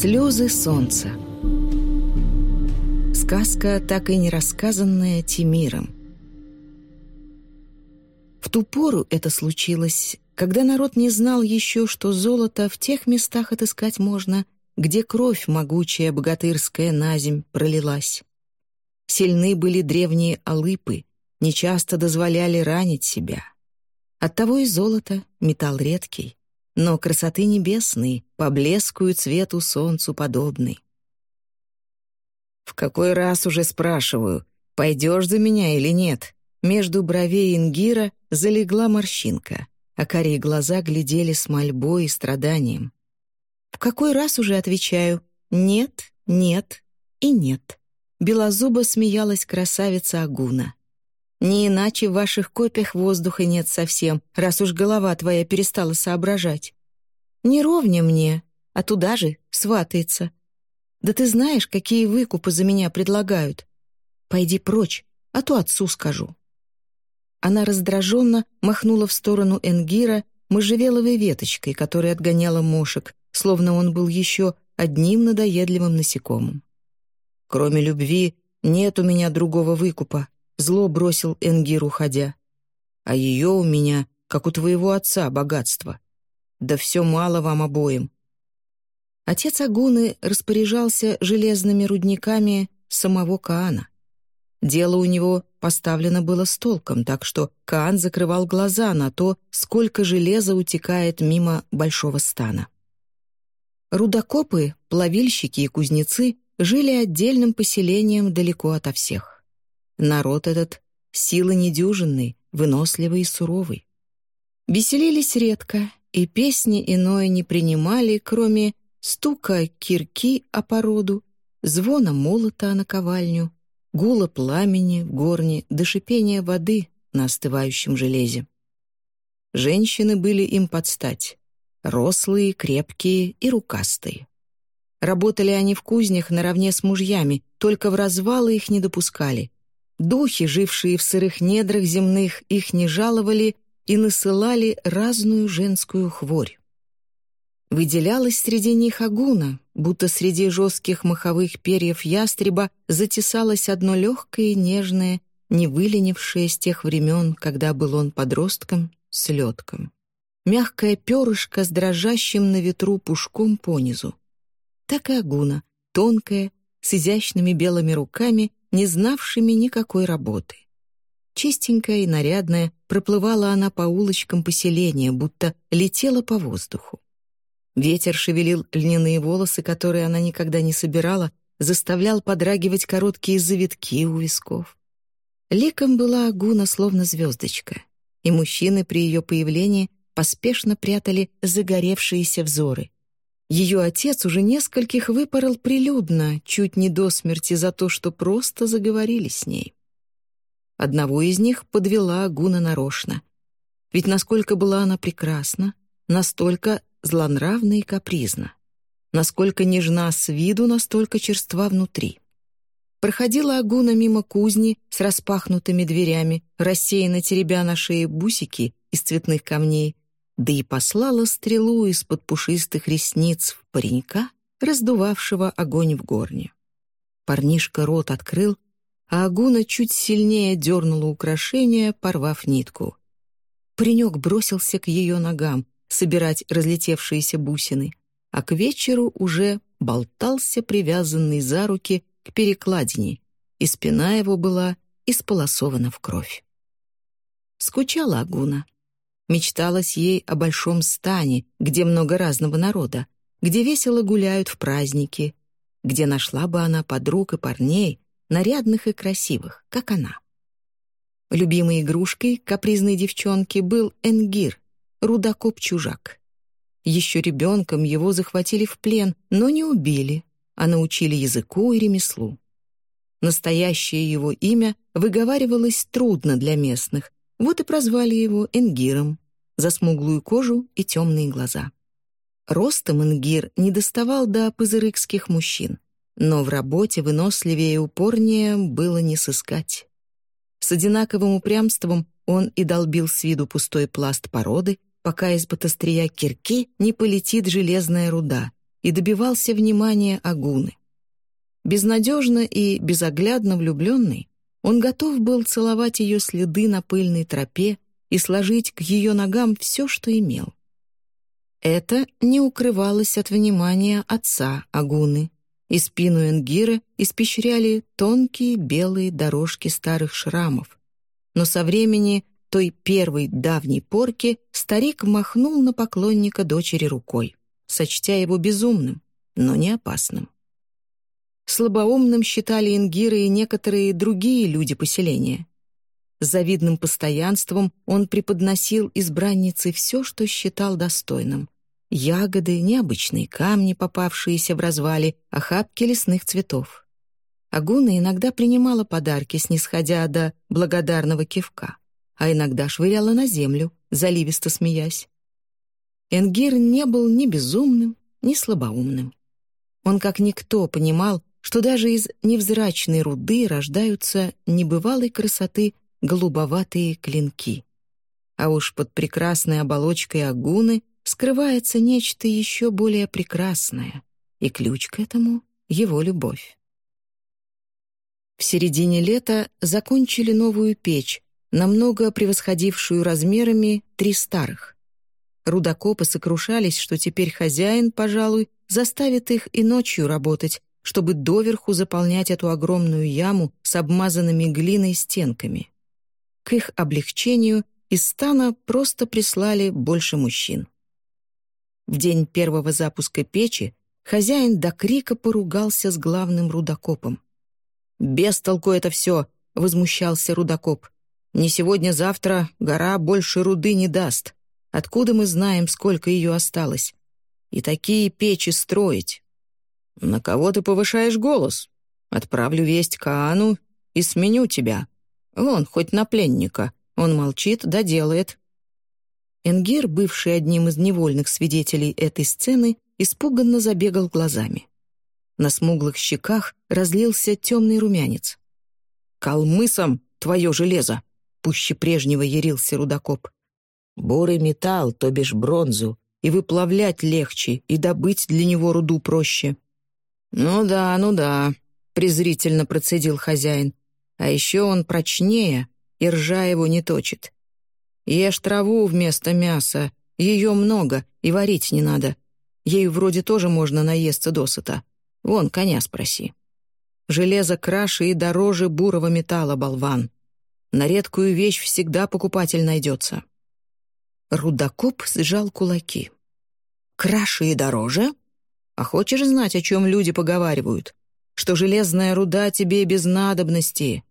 Слезы солнца. Сказка, так и не рассказанная Тимиром. В ту пору это случилось, когда народ не знал еще, что золото в тех местах отыскать можно, где кровь могучая богатырская наземь пролилась. Сильны были древние алыпы, нечасто дозволяли ранить себя. Оттого и золото — металл редкий, но красоты небесной, поблескую цвету солнцу подобный. «В какой раз уже спрашиваю, пойдешь за меня или нет?» Между бровей Ингира залегла морщинка, а карие глаза глядели с мольбой и страданием. В какой раз уже отвечаю «нет, нет и нет». Белозуба смеялась красавица Агуна. «Не иначе в ваших копиях воздуха нет совсем, раз уж голова твоя перестала соображать. Не ровня мне, а туда же сватается. Да ты знаешь, какие выкупы за меня предлагают. Пойди прочь, а то отцу скажу». Она раздраженно махнула в сторону Энгира можжевеловой веточкой, которая отгоняла мошек, словно он был еще одним надоедливым насекомым. «Кроме любви нет у меня другого выкупа», — зло бросил Энгир, уходя. «А ее у меня, как у твоего отца, богатство. Да все мало вам обоим». Отец Агуны распоряжался железными рудниками самого Каана. Дело у него поставлено было с толком, так что Каан закрывал глаза на то, сколько железа утекает мимо большого стана. Рудокопы, плавильщики и кузнецы жили отдельным поселением далеко ото всех. Народ этот — силы недюжинный, выносливый и суровый. Веселились редко, и песни иное не принимали, кроме стука кирки о породу, звона молота на ковальню, гула пламени в горне до шипения воды на остывающем железе. Женщины были им под стать, рослые, крепкие и рукастые. Работали они в кузнях наравне с мужьями, только в развалы их не допускали. Духи, жившие в сырых недрах земных, их не жаловали и насылали разную женскую хворь. Выделялась среди них агуна, будто среди жестких маховых перьев ястреба затесалось одно легкое и нежное, не выленившее с тех времен, когда был он подростком, слетком. Мягкое перышко с дрожащим на ветру пушком понизу. Так и агуна, тонкая, с изящными белыми руками, не знавшими никакой работы. Чистенькая и нарядная, проплывала она по улочкам поселения, будто летела по воздуху. Ветер шевелил льняные волосы, которые она никогда не собирала, заставлял подрагивать короткие завитки у висков. Ликом была Агуна словно звездочка, и мужчины при ее появлении поспешно прятали загоревшиеся взоры. Ее отец уже нескольких выпорол прилюдно, чуть не до смерти за то, что просто заговорили с ней. Одного из них подвела Агуна нарочно. Ведь насколько была она прекрасна, настолько злонравна и капризна. Насколько нежна с виду, настолько черства внутри. Проходила Агуна мимо кузни с распахнутыми дверями, рассеянно теребя на шее бусики из цветных камней, да и послала стрелу из-под пушистых ресниц в паренька, раздувавшего огонь в горне. Парнишка рот открыл, а Агуна чуть сильнее дернула украшение, порвав нитку. Паренек бросился к ее ногам, собирать разлетевшиеся бусины, а к вечеру уже болтался привязанный за руки к перекладине, и спина его была исполосована в кровь. Скучала Агуна. Мечталось ей о большом стане, где много разного народа, где весело гуляют в праздники, где нашла бы она подруг и парней, нарядных и красивых, как она. Любимой игрушкой капризной девчонки был Энгир, рудокоп-чужак. Еще ребенком его захватили в плен, но не убили, а научили языку и ремеслу. Настоящее его имя выговаривалось трудно для местных, вот и прозвали его Энгиром за смуглую кожу и темные глаза. Ростом Энгир не доставал до пызырыкских мужчин, но в работе выносливее и упорнее было не сыскать. С одинаковым упрямством он и долбил с виду пустой пласт породы, пока из батострия кирки не полетит железная руда, и добивался внимания Агуны. Безнадежно и безоглядно влюбленный, он готов был целовать ее следы на пыльной тропе и сложить к ее ногам все, что имел. Это не укрывалось от внимания отца Агуны, и спину Энгира испещряли тонкие белые дорожки старых шрамов. Но со времени той первой давней порки старик махнул на поклонника дочери рукой, сочтя его безумным, но не опасным. Слабоумным считали ингиры и некоторые другие люди поселения. Завидным постоянством он преподносил избраннице все, что считал достойным. Ягоды, необычные камни, попавшиеся в развали, охапки лесных цветов. Агуна иногда принимала подарки, снисходя до благодарного кивка, а иногда швыряла на землю, заливисто смеясь. Энгир не был ни безумным, ни слабоумным. Он как никто понимал, что даже из невзрачной руды рождаются небывалой красоты голубоватые клинки. А уж под прекрасной оболочкой агуны скрывается нечто еще более прекрасное, и ключ к этому — его любовь. В середине лета закончили новую печь, намного превосходившую размерами три старых. Рудокопы сокрушались, что теперь хозяин, пожалуй, заставит их и ночью работать, чтобы доверху заполнять эту огромную яму с обмазанными глиной стенками. К их облегчению из стана просто прислали больше мужчин. В день первого запуска печи хозяин до крика поругался с главным рудокопом. «Без толку это все!» — возмущался рудокоп. «Не сегодня-завтра гора больше руды не даст. Откуда мы знаем, сколько ее осталось? И такие печи строить, «На кого ты повышаешь голос? Отправлю весть Каану и сменю тебя. Вон, хоть на пленника. Он молчит, да делает». Энгир, бывший одним из невольных свидетелей этой сцены, испуганно забегал глазами. На смуглых щеках разлился темный румянец. «Калмысом твое железо!» — пуще прежнего ярился рудокоп. «Бурый металл, то бишь бронзу, и выплавлять легче, и добыть для него руду проще. «Ну да, ну да», — презрительно процедил хозяин. «А еще он прочнее, и ржа его не точит. Ешь траву вместо мяса, ее много, и варить не надо. Ею вроде тоже можно наесться досыта. Вон, коня спроси. Железо краше и дороже бурого металла, болван. На редкую вещь всегда покупатель найдется». Рудокоп сжал кулаки. «Краше и дороже?» А хочешь знать, о чем люди поговаривают? Что железная руда тебе без надобности,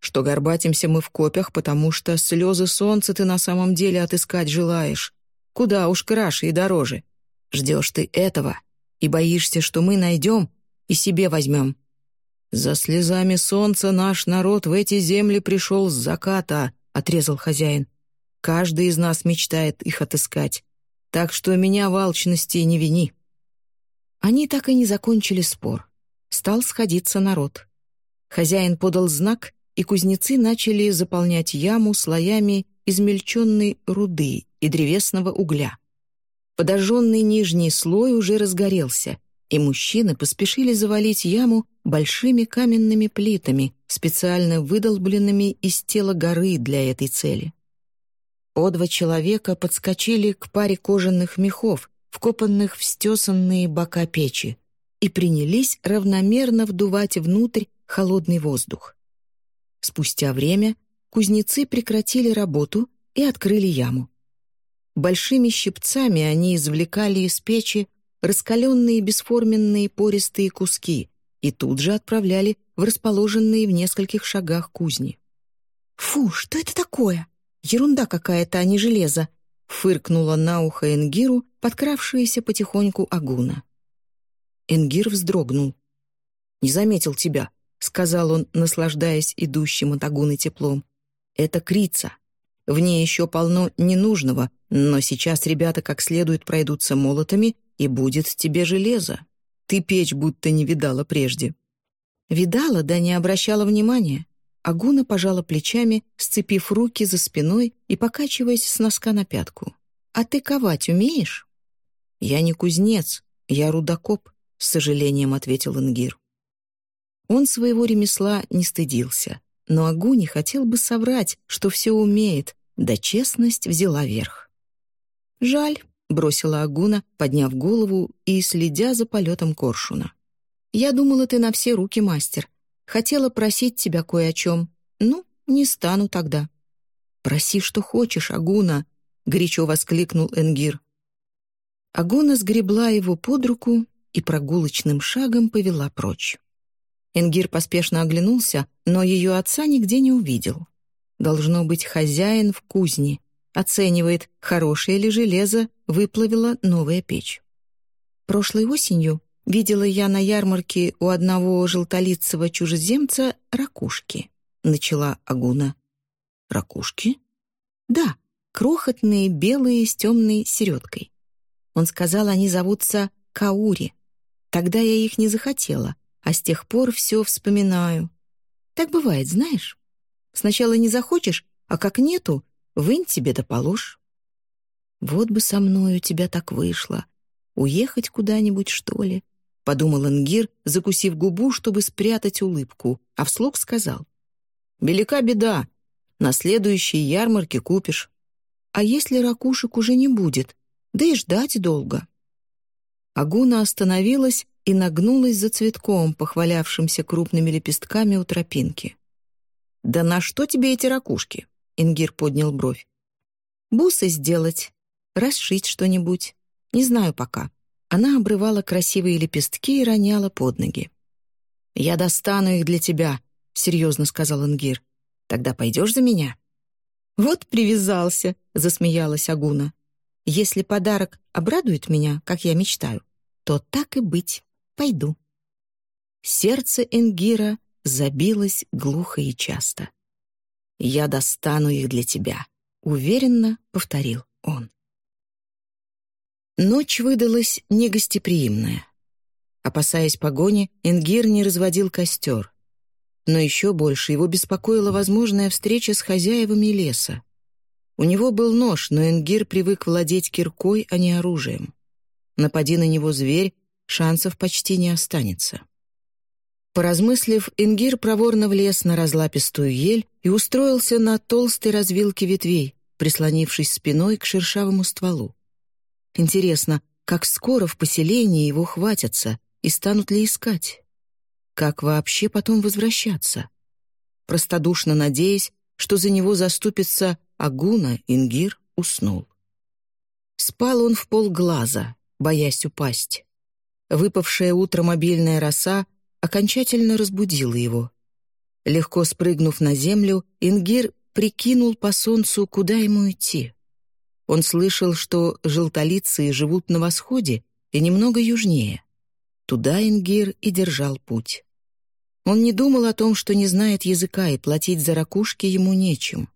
что горбатимся мы в копях, потому что слезы солнца ты на самом деле отыскать желаешь. Куда уж краше и дороже. Ждешь ты этого и боишься, что мы найдем и себе возьмем. За слезами солнца наш народ в эти земли пришел с заката, отрезал хозяин. Каждый из нас мечтает их отыскать. Так что меня в алчности не вини. Они так и не закончили спор. Стал сходиться народ. Хозяин подал знак, и кузнецы начали заполнять яму слоями измельченной руды и древесного угля. Подожженный нижний слой уже разгорелся, и мужчины поспешили завалить яму большими каменными плитами, специально выдолбленными из тела горы для этой цели. По два человека подскочили к паре кожаных мехов, вкопанных в стесанные бока печи, и принялись равномерно вдувать внутрь холодный воздух. Спустя время кузнецы прекратили работу и открыли яму. Большими щипцами они извлекали из печи раскаленные бесформенные пористые куски и тут же отправляли в расположенные в нескольких шагах кузни. «Фу, что это такое? Ерунда какая-то, а не железо!» фыркнула на ухо Энгиру, подкравшаяся потихоньку Агуна. Энгир вздрогнул. «Не заметил тебя», — сказал он, наслаждаясь идущим от Агуны теплом. «Это Крица. В ней еще полно ненужного, но сейчас ребята как следует пройдутся молотами, и будет тебе железо. Ты печь будто не видала прежде». Видала, да не обращала внимания. Агуна пожала плечами, сцепив руки за спиной и покачиваясь с носка на пятку. «А ты ковать умеешь?» «Я не кузнец, «Я рудокоп», — с сожалением ответил Ингир. Он своего ремесла не стыдился, но Агуни хотел бы соврать, что все умеет, да честность взяла верх. «Жаль», — бросила Агуна, подняв голову и следя за полетом коршуна. «Я думала, ты на все руки мастер. Хотела просить тебя кое о чем. Ну, не стану тогда». «Проси, что хочешь, Агуна», — горячо воскликнул Энгир. Агуна сгребла его под руку и прогулочным шагом повела прочь. Энгир поспешно оглянулся, но ее отца нигде не увидел. Должно быть, хозяин в кузне. Оценивает, хорошее ли железо выплавила новая печь. Прошлой осенью видела я на ярмарке у одного желтолицего чужеземца ракушки, начала Агуна. Ракушки? Да, крохотные, белые, с темной середкой. Он сказал, они зовутся Каури. Тогда я их не захотела, а с тех пор все вспоминаю. Так бывает, знаешь? Сначала не захочешь, а как нету, вынь тебе да положь. Вот бы со мной у тебя так вышло. Уехать куда-нибудь, что ли? Подумал Ингир, закусив губу, чтобы спрятать улыбку, а вслух сказал. «Велика беда. На следующей ярмарке купишь. А если ракушек уже не будет? Да и ждать долго». Агуна остановилась и нагнулась за цветком, похвалявшимся крупными лепестками у тропинки. «Да на что тебе эти ракушки?» — Ингир поднял бровь. «Бусы сделать, расшить что-нибудь. Не знаю пока». Она обрывала красивые лепестки и роняла под ноги. «Я достану их для тебя», — серьезно сказал Ингир. «Тогда пойдешь за меня?» «Вот привязался», — засмеялась Агуна. «Если подарок обрадует меня, как я мечтаю, то так и быть, пойду». Сердце Энгира забилось глухо и часто. «Я достану их для тебя», — уверенно повторил он. Ночь выдалась негостеприимная. Опасаясь погони, Энгир не разводил костер. Но еще больше его беспокоила возможная встреча с хозяевами леса. У него был нож, но Энгир привык владеть киркой, а не оружием. Напади на него зверь, шансов почти не останется. Поразмыслив, Ингир проворно влез на разлапистую ель и устроился на толстой развилке ветвей, прислонившись спиной к шершавому стволу. Интересно, как скоро в поселении его хватятся и станут ли искать? Как вообще потом возвращаться? Простодушно надеясь, что за него заступится Агуна, Ингир уснул. Спал он в полглаза, боясь упасть. Выпавшая утром мобильная роса окончательно разбудила его. Легко спрыгнув на землю, Ингир прикинул по солнцу, куда ему идти. Он слышал, что желтолицые живут на восходе и немного южнее. Туда Ингир и держал путь. Он не думал о том, что не знает языка, и платить за ракушки ему нечем.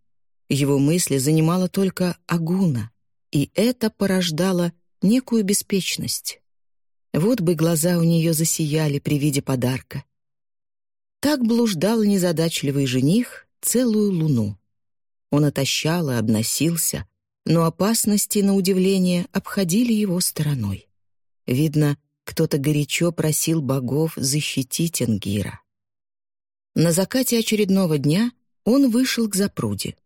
Его мысли занимала только Агуна, и это порождало некую беспечность. Вот бы глаза у нее засияли при виде подарка. Так блуждал незадачливый жених целую луну. Он отощал и обносился, но опасности, на удивление, обходили его стороной. Видно, кто-то горячо просил богов защитить Энгира. На закате очередного дня он вышел к запруде.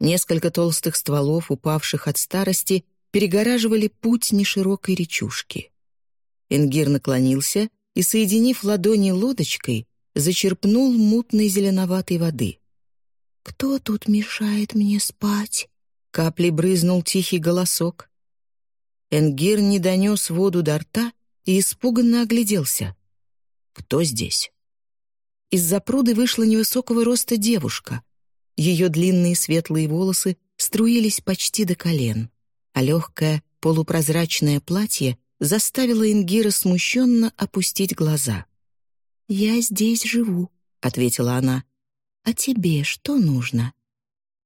Несколько толстых стволов, упавших от старости, перегораживали путь неширокой речушки. Энгир наклонился и, соединив ладони лодочкой, зачерпнул мутной зеленоватой воды. «Кто тут мешает мне спать?» Капли брызнул тихий голосок. Энгир не донес воду до рта и испуганно огляделся. «Кто здесь?» Из-за пруды вышла невысокого роста девушка. Ее длинные светлые волосы струились почти до колен, а легкое полупрозрачное платье заставила Ингира смущенно опустить глаза. «Я здесь живу», — ответила она. «А тебе что нужно?»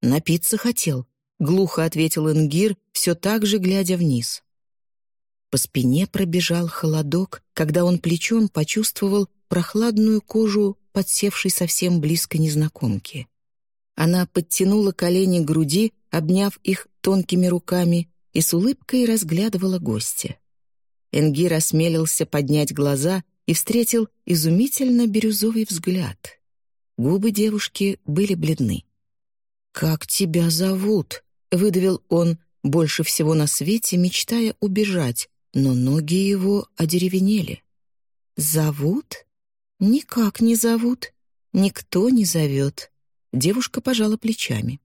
«Напиться хотел», — глухо ответил Ингир, все так же глядя вниз. По спине пробежал холодок, когда он плечом почувствовал прохладную кожу подсевшей совсем близко незнакомки. Она подтянула колени к груди, обняв их тонкими руками, и с улыбкой разглядывала гостя. Энгир осмелился поднять глаза и встретил изумительно бирюзовый взгляд. Губы девушки были бледны. «Как тебя зовут?» — выдавил он, больше всего на свете мечтая убежать, но ноги его одеревенели. «Зовут? Никак не зовут. Никто не зовет». Девушка пожала плечами.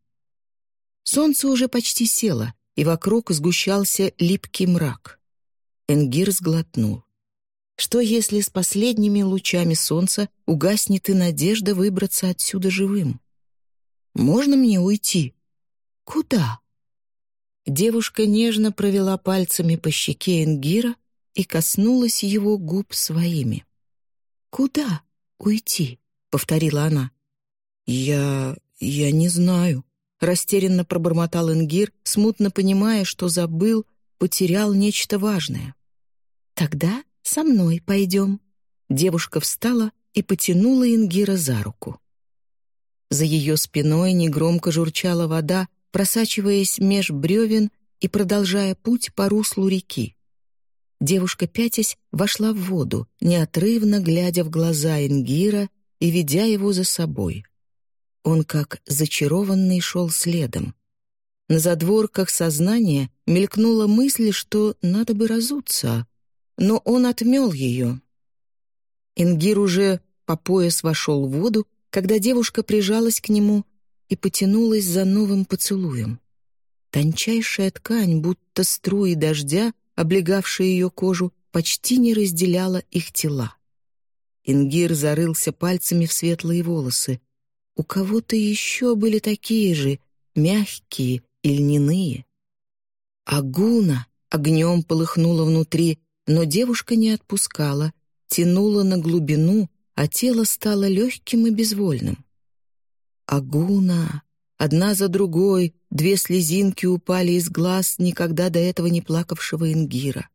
Солнце уже почти село, и вокруг сгущался липкий мрак. Энгир сглотнул. Что если с последними лучами солнца угаснет и надежда выбраться отсюда живым? «Можно мне уйти?» «Куда?» Девушка нежно провела пальцами по щеке Энгира и коснулась его губ своими. «Куда уйти?» — повторила она. «Я... я не знаю», — растерянно пробормотал Энгир, смутно понимая, что забыл, потерял нечто важное. «Тогда со мной пойдем». Девушка встала и потянула Ингира за руку. За ее спиной негромко журчала вода, просачиваясь меж бревен и продолжая путь по руслу реки. Девушка, пятясь, вошла в воду, неотрывно глядя в глаза Ингира и ведя его за собой. Он, как зачарованный, шел следом. На задворках сознания мелькнула мысль, что надо бы разуться, но он отмел ее. Ингир уже по пояс вошел в воду, когда девушка прижалась к нему и потянулась за новым поцелуем. Тончайшая ткань, будто струи дождя, облегавшая ее кожу, почти не разделяла их тела. Ингир зарылся пальцами в светлые волосы. У кого-то еще были такие же, мягкие и льняные. Агуна огнем полыхнула внутри, но девушка не отпускала, тянула на глубину, а тело стало легким и безвольным. Агуна! Одна за другой две слезинки упали из глаз никогда до этого не плакавшего Ингира.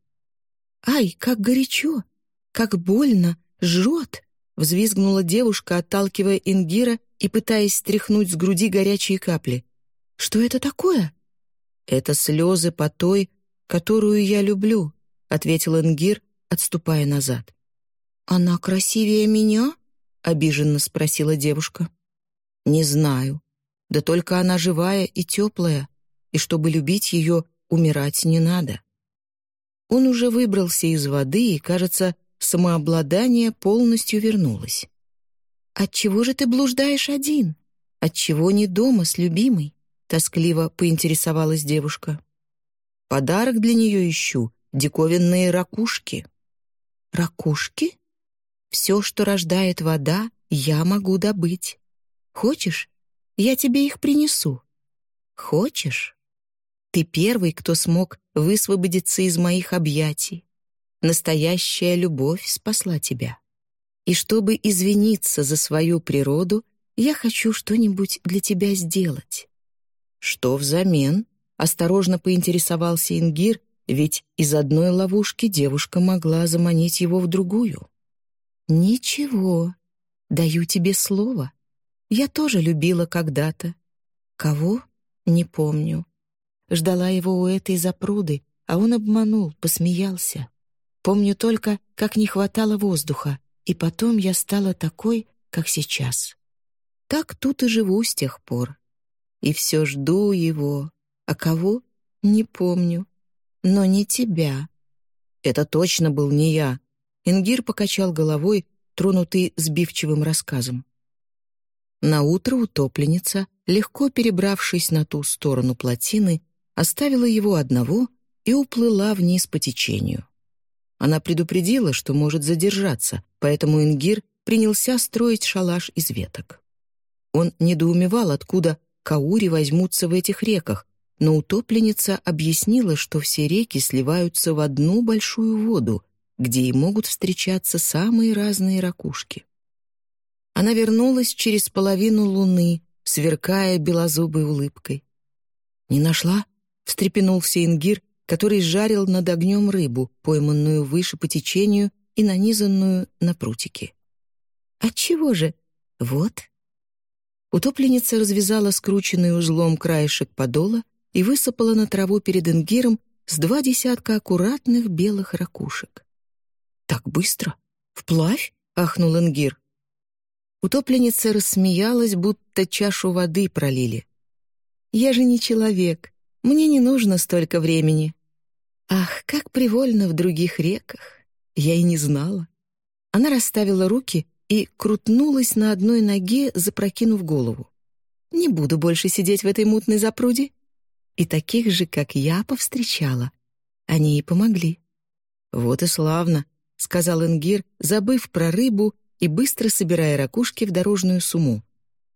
«Ай, как горячо! Как больно! Жжет!» — взвизгнула девушка, отталкивая Ингира и пытаясь стряхнуть с груди горячие капли. «Что это такое?» «Это слезы по той, которую я люблю», — ответил Ингир, отступая назад. «Она красивее меня?» — обиженно спросила девушка. «Не знаю. Да только она живая и теплая, и чтобы любить ее, умирать не надо». Он уже выбрался из воды, и, кажется, самообладание полностью вернулось. «Отчего же ты блуждаешь один? Отчего не дома с любимой?» — тоскливо поинтересовалась девушка. «Подарок для нее ищу, диковинные ракушки». «Ракушки? Все, что рождает вода, я могу добыть. Хочешь, я тебе их принесу? Хочешь? Ты первый, кто смог высвободиться из моих объятий. Настоящая любовь спасла тебя. И чтобы извиниться за свою природу, я хочу что-нибудь для тебя сделать». «Что взамен?» — осторожно поинтересовался Ингир, ведь из одной ловушки девушка могла заманить его в другую. «Ничего, даю тебе слово. Я тоже любила когда-то. Кого? Не помню. Ждала его у этой запруды, а он обманул, посмеялся. Помню только, как не хватало воздуха, и потом я стала такой, как сейчас. Так тут и живу с тех пор. И все жду его. А кого? Не помню. Но не тебя. Это точно был не я. Ингир покачал головой, тронутый сбивчивым рассказом. На утро утопленница, легко перебравшись на ту сторону плотины, оставила его одного и уплыла вниз по течению. Она предупредила, что может задержаться, поэтому Ингир принялся строить шалаш из веток. Он недоумевал, откуда каури возьмутся в этих реках, но утопленница объяснила, что все реки сливаются в одну большую воду, где и могут встречаться самые разные ракушки. Она вернулась через половину луны, сверкая белозубой улыбкой. «Не нашла?» — встрепенулся Ингир, который жарил над огнем рыбу, пойманную выше по течению и нанизанную на прутики. «Отчего же? Вот». Утопленница развязала скрученный узлом краешек подола и высыпала на траву перед Ингиром с два десятка аккуратных белых ракушек. «Так быстро? Вплавь?» — ахнул Ингир. Утопленница рассмеялась, будто чашу воды пролили. «Я же не человек. Мне не нужно столько времени. Ах, как привольно в других реках. Я и не знала». Она расставила руки и крутнулась на одной ноге, запрокинув голову. «Не буду больше сидеть в этой мутной запруде». И таких же, как я, повстречала. Они и помогли. «Вот и славно», — сказал Ингир, забыв про рыбу и быстро собирая ракушки в дорожную сумму.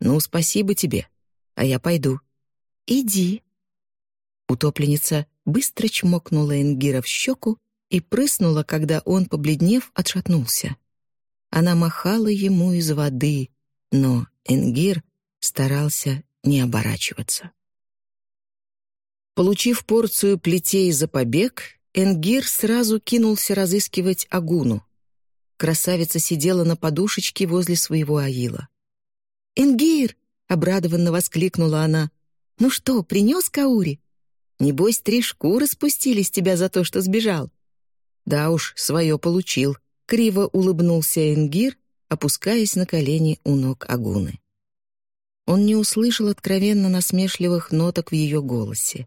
«Ну, спасибо тебе, а я пойду». «Иди». Утопленница быстро чмокнула Ингира в щеку и прыснула, когда он, побледнев, отшатнулся. Она махала ему из воды, но Энгир старался не оборачиваться. Получив порцию плетей за побег, Энгир сразу кинулся разыскивать Агуну. Красавица сидела на подушечке возле своего Аила. «Энгир!» — обрадованно воскликнула она. «Ну что, принес Каури? Небось, три шкуры спустили с тебя за то, что сбежал». «Да уж, свое получил», — криво улыбнулся Энгир, опускаясь на колени у ног Агуны. Он не услышал откровенно насмешливых ноток в ее голосе.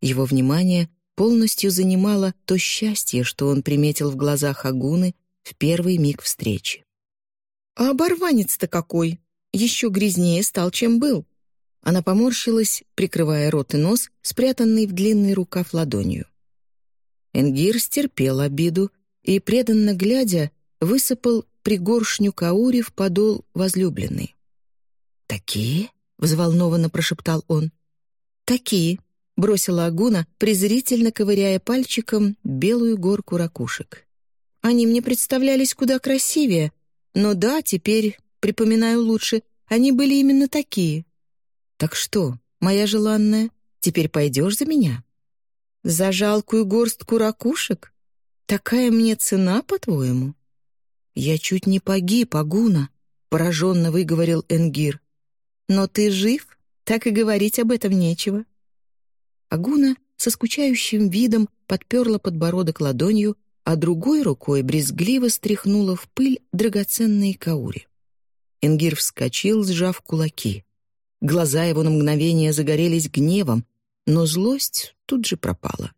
Его внимание полностью занимало то счастье, что он приметил в глазах Агуны в первый миг встречи. «А оборванец-то какой! Еще грязнее стал, чем был!» Она поморщилась, прикрывая рот и нос, спрятанный в длинный рукав ладонью. Энгир стерпел обиду и, преданно глядя, высыпал пригоршню каури в подол возлюбленной. «Такие?» — взволнованно прошептал он. «Такие», бросила Агуна, презрительно ковыряя пальчиком белую горку ракушек. Они мне представлялись куда красивее, но да, теперь, припоминаю лучше, они были именно такие. Так что, моя желанная, теперь пойдешь за меня? За жалкую горстку ракушек? Такая мне цена, по-твоему? Я чуть не погиб, Агуна, пораженно выговорил Энгир. Но ты жив, так и говорить об этом нечего. Агуна со скучающим видом подперла подбородок ладонью, а другой рукой брезгливо стряхнула в пыль драгоценные каури. Энгир вскочил, сжав кулаки. Глаза его на мгновение загорелись гневом, но злость тут же пропала.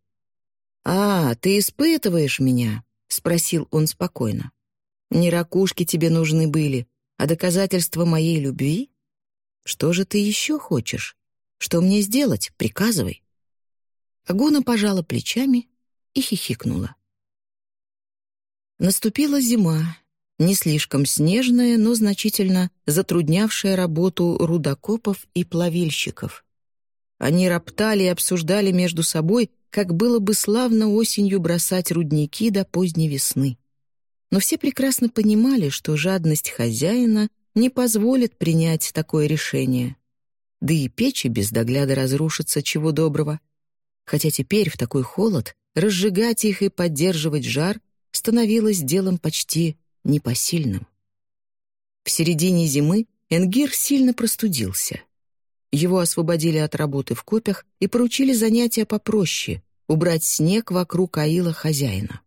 «А, ты испытываешь меня?» — спросил он спокойно. «Не ракушки тебе нужны были, а доказательства моей любви? Что же ты еще хочешь? Что мне сделать? Приказывай». Агуна пожала плечами и хихикнула. Наступила зима, не слишком снежная, но значительно затруднявшая работу рудокопов и плавильщиков. Они роптали и обсуждали между собой, как было бы славно осенью бросать рудники до поздней весны. Но все прекрасно понимали, что жадность хозяина не позволит принять такое решение. Да и печи без догляда разрушатся чего доброго — хотя теперь в такой холод разжигать их и поддерживать жар становилось делом почти непосильным. В середине зимы Энгир сильно простудился. Его освободили от работы в копях и поручили занятия попроще — убрать снег вокруг аила хозяина.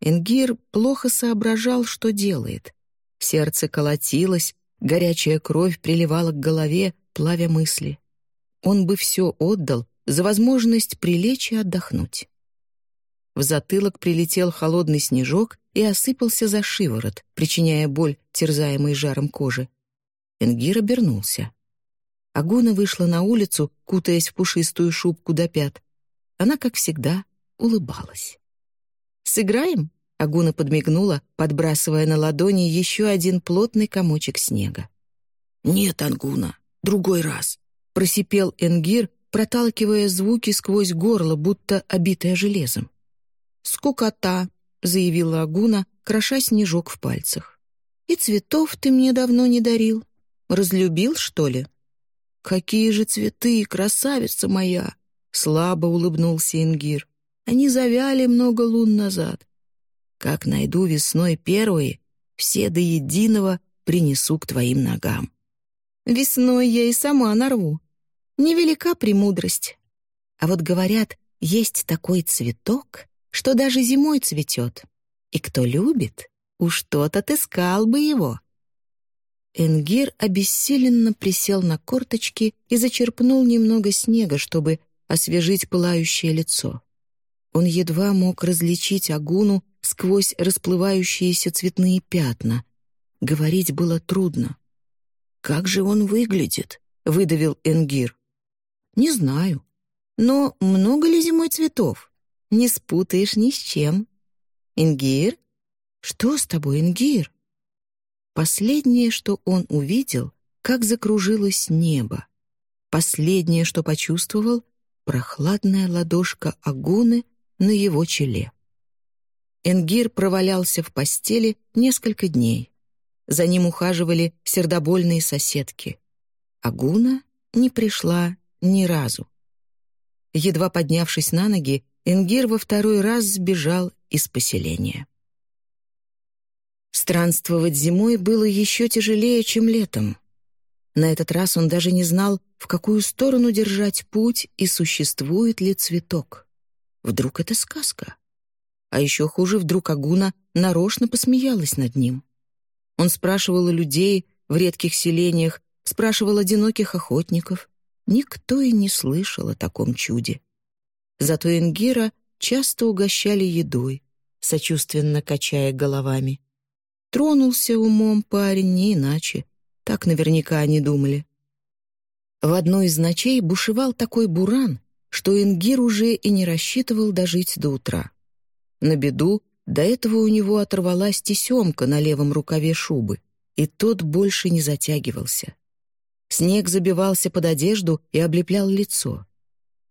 Энгир плохо соображал, что делает. Сердце колотилось, горячая кровь приливала к голове, плавя мысли. Он бы все отдал, за возможность прилечь и отдохнуть. В затылок прилетел холодный снежок и осыпался за шиворот, причиняя боль, терзаемой жаром кожи. Энгир обернулся. Агуна вышла на улицу, кутаясь в пушистую шубку до пят. Она, как всегда, улыбалась. «Сыграем?» — Агуна подмигнула, подбрасывая на ладони еще один плотный комочек снега. «Нет, Ангуна, другой раз», — просипел Энгир, проталкивая звуки сквозь горло, будто обитое железом. «Скукота», — заявила Агуна, кроша снежок в пальцах. «И цветов ты мне давно не дарил. Разлюбил, что ли?» «Какие же цветы, красавица моя!» — слабо улыбнулся Ингир. «Они завяли много лун назад. Как найду весной первые, все до единого принесу к твоим ногам». «Весной я и сама нарву», Невелика премудрость. А вот говорят, Есть такой цветок, что даже зимой цветет. И кто любит, уж тот отыскал бы его. Энгир обессиленно присел на корточки и зачерпнул немного снега, чтобы освежить пылающее лицо. Он едва мог различить Агуну сквозь расплывающиеся цветные пятна. Говорить было трудно. «Как же он выглядит?» — выдавил Энгир. «Не знаю. Но много ли зимой цветов? Не спутаешь ни с чем. Ингир? Что с тобой, Ингир?» Последнее, что он увидел, как закружилось небо. Последнее, что почувствовал — прохладная ладошка Агуны на его челе. Энгир провалялся в постели несколько дней. За ним ухаживали сердобольные соседки. Агуна не пришла ни разу. Едва поднявшись на ноги, Энгир во второй раз сбежал из поселения. Странствовать зимой было еще тяжелее, чем летом. На этот раз он даже не знал, в какую сторону держать путь и существует ли цветок. Вдруг это сказка? А еще хуже, вдруг Агуна нарочно посмеялась над ним. Он спрашивал людей в редких селениях, спрашивал одиноких охотников. Никто и не слышал о таком чуде. Зато Ингира часто угощали едой, сочувственно качая головами. Тронулся умом парень не иначе. Так наверняка они думали. В одной из ночей бушевал такой буран, что Ингир уже и не рассчитывал дожить до утра. На беду до этого у него оторвалась тесемка на левом рукаве шубы, и тот больше не затягивался. Снег забивался под одежду и облеплял лицо.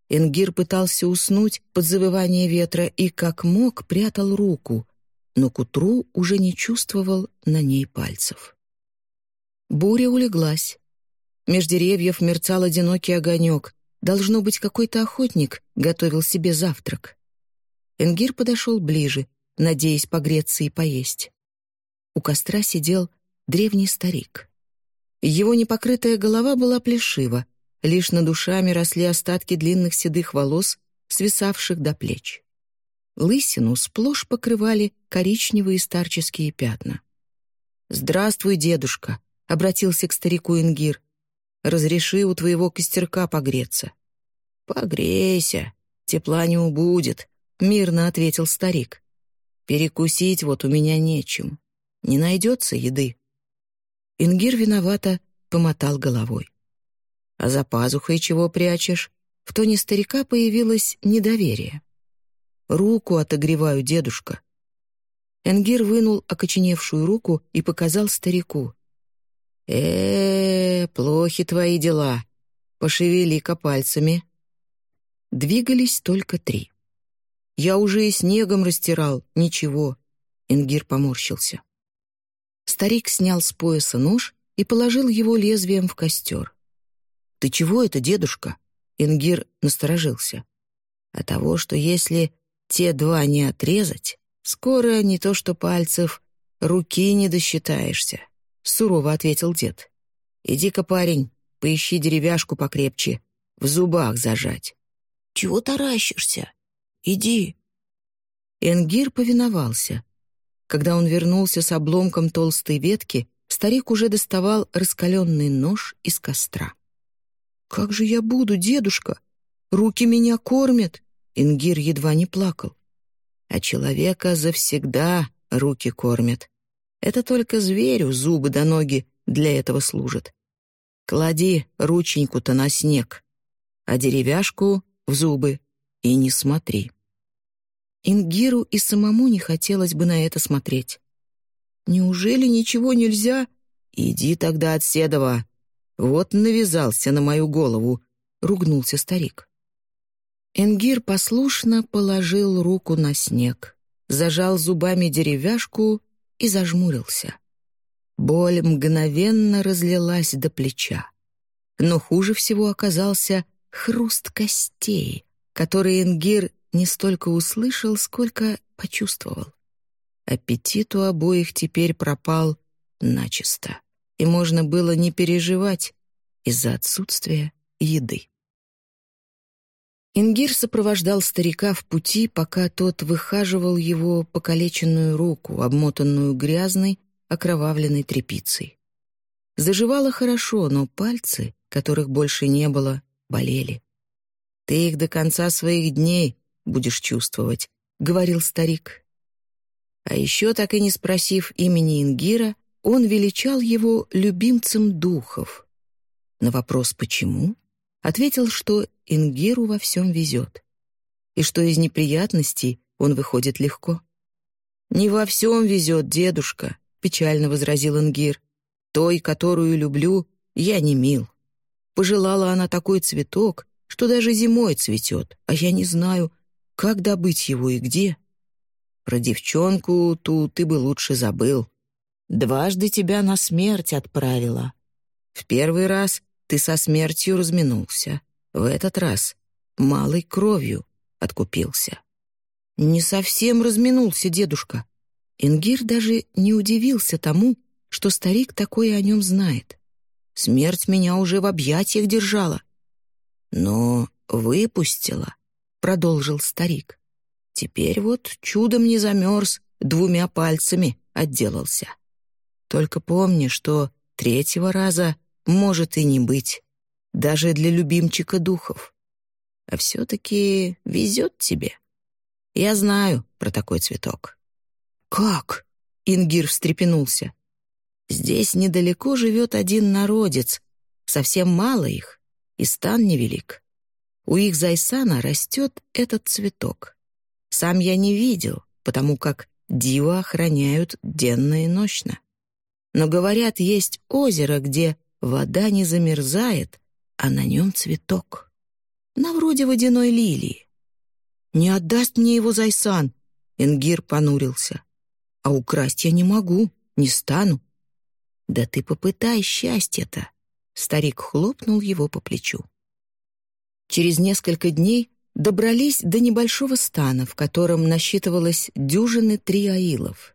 Ингир пытался уснуть под завывание ветра и, как мог, прятал руку, но к утру уже не чувствовал на ней пальцев. Буря улеглась. Меж деревьев мерцал одинокий огонек, Должно быть, какой-то охотник готовил себе завтрак. Энгир подошел ближе, надеясь погреться и поесть. У костра сидел древний старик. Его непокрытая голова была плешива, лишь над душами росли остатки длинных седых волос, свисавших до плеч. Лысину сплошь покрывали коричневые старческие пятна. «Здравствуй, дедушка», — обратился к старику Ингир. Разреши у твоего костерка погреться». «Погрейся, тепла не убудет», — мирно ответил старик. «Перекусить вот у меня нечем. Не найдется еды». Ингир виновато помотал головой. «А за пазухой чего прячешь?» В тоне старика появилось недоверие. «Руку отогреваю, дедушка». Энгир вынул окоченевшую руку и показал старику э, -э плохи твои дела. Пошевели-ка пальцами». Двигались только три. «Я уже и снегом растирал, ничего». Ингир поморщился. Старик снял с пояса нож и положил его лезвием в костер. «Ты чего это, дедушка?» Ингир насторожился. «А того, что если те два не отрезать, скоро не то что пальцев, руки не досчитаешься. — сурово ответил дед. «Иди-ка, парень, поищи деревяшку покрепче, в зубах зажать». «Чего таращишься? Иди». Энгир повиновался. Когда он вернулся с обломком толстой ветки, старик уже доставал раскаленный нож из костра. «Как же я буду, дедушка? Руки меня кормят!» Ингир едва не плакал. «А человека завсегда руки кормят», это только зверю зубы до ноги для этого служат. Клади рученьку-то на снег, а деревяшку в зубы и не смотри. Ингиру и самому не хотелось бы на это смотреть. «Неужели ничего нельзя?» «Иди тогда от Седова. Вот навязался на мою голову», — ругнулся старик. Энгир послушно положил руку на снег, зажал зубами деревяшку и зажмурился. Боль мгновенно разлилась до плеча. Но хуже всего оказался хруст костей, который Ингир не столько услышал, сколько почувствовал. Аппетит у обоих теперь пропал начисто, и можно было не переживать из-за отсутствия еды. Ингир сопровождал старика в пути, пока тот выхаживал его покалеченную руку, обмотанную грязной, окровавленной тряпицей. Заживало хорошо, но пальцы, которых больше не было, болели. «Ты их до конца своих дней будешь чувствовать», — говорил старик. А еще, так и не спросив имени Ингира, он величал его любимцем духов. На вопрос «почему?» ответил, что Ингиру во всем везет, и что из неприятностей он выходит легко. «Не во всем везет, дедушка», — печально возразил Ингир. «Той, которую люблю, я не мил. Пожелала она такой цветок, что даже зимой цветет, а я не знаю, как добыть его и где. Про девчонку ту ты бы лучше забыл. Дважды тебя на смерть отправила. В первый раз ты со смертью разминулся. В этот раз малой кровью откупился. Не совсем разминулся дедушка. Ингир даже не удивился тому, что старик такое о нем знает. Смерть меня уже в объятиях держала. Но выпустила, продолжил старик. Теперь вот чудом не замерз, двумя пальцами отделался. Только помни, что третьего раза может и не быть, даже для любимчика духов. А все-таки везет тебе. Я знаю про такой цветок». «Как?» — Ингир встрепенулся. «Здесь недалеко живет один народец, совсем мало их, и стан невелик. У их зайсана растет этот цветок. Сам я не видел, потому как дива охраняют денно и ночно. Но, говорят, есть озеро, где Вода не замерзает, а на нем цветок. На вроде водяной лилии. «Не отдаст мне его Зайсан!» Энгир понурился. «А украсть я не могу, не стану». «Да ты попытай счастье-то!» Старик хлопнул его по плечу. Через несколько дней добрались до небольшого стана, в котором насчитывалось дюжины три аилов.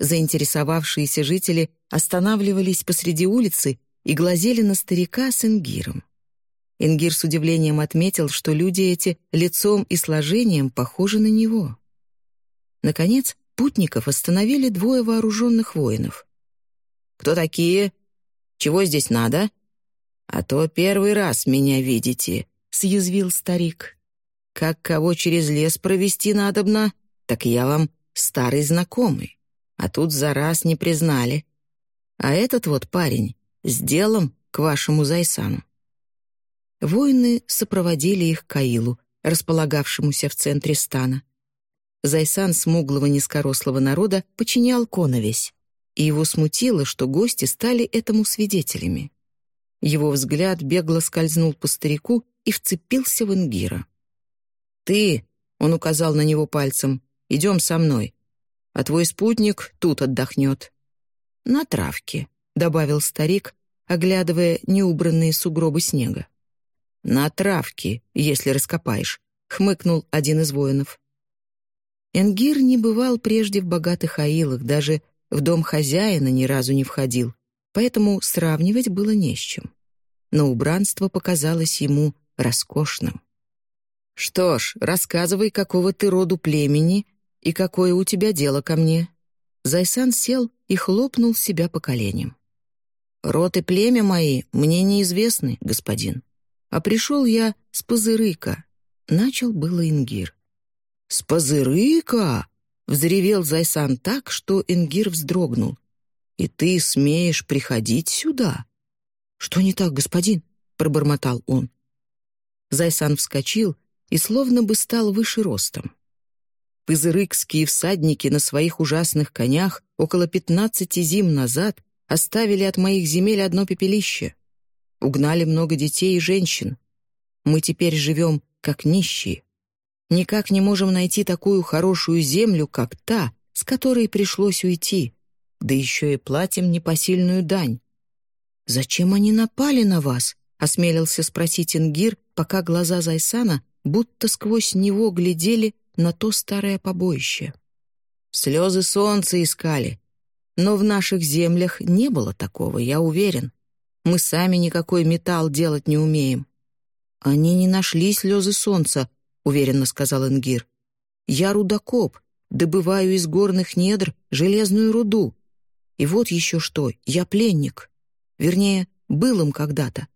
Заинтересовавшиеся жители останавливались посреди улицы и глазели на старика с Ингиром. Ингир с удивлением отметил, что люди эти лицом и сложением похожи на него. Наконец, путников остановили двое вооруженных воинов. «Кто такие? Чего здесь надо?» «А то первый раз меня видите», — съязвил старик. «Как кого через лес провести надобно, так я вам старый знакомый, а тут за раз не признали. А этот вот парень с делом к вашему Зайсану». Воины сопроводили их к Аилу, располагавшемуся в центре стана. Зайсан смуглого низкорослого народа подчинял коновесь, и его смутило, что гости стали этому свидетелями. Его взгляд бегло скользнул по старику и вцепился в Ингира. «Ты», — он указал на него пальцем, — «идем со мной, а твой спутник тут отдохнет». «На травке», — добавил старик, оглядывая неубранные сугробы снега. «На травке, если раскопаешь», — хмыкнул один из воинов. Энгир не бывал прежде в богатых аилах, даже в дом хозяина ни разу не входил, поэтому сравнивать было не с чем. Но убранство показалось ему роскошным. «Что ж, рассказывай, какого ты роду племени и какое у тебя дело ко мне». Зайсан сел и хлопнул себя по коленям. Род и племя мои мне неизвестны, господин. А пришел я с Пазырыка. Начал было Ингир. «С Пазырыка!» — взревел Зайсан так, что Ингир вздрогнул. «И ты смеешь приходить сюда?» «Что не так, господин?» — пробормотал он. Зайсан вскочил и словно бы стал выше ростом. Пызырыкские всадники на своих ужасных конях около пятнадцати зим назад Оставили от моих земель одно пепелище. Угнали много детей и женщин. Мы теперь живем как нищие. Никак не можем найти такую хорошую землю, как та, с которой пришлось уйти, да еще и платим непосильную дань. «Зачем они напали на вас?» — осмелился спросить Ингир, пока глаза Зайсана будто сквозь него глядели на то старое побоище. «Слезы солнца искали», но в наших землях не было такого, я уверен. Мы сами никакой металл делать не умеем. «Они не нашли слезы солнца», — уверенно сказал Ингир. «Я рудокоп, добываю из горных недр железную руду. И вот еще что, я пленник. Вернее, был им когда-то.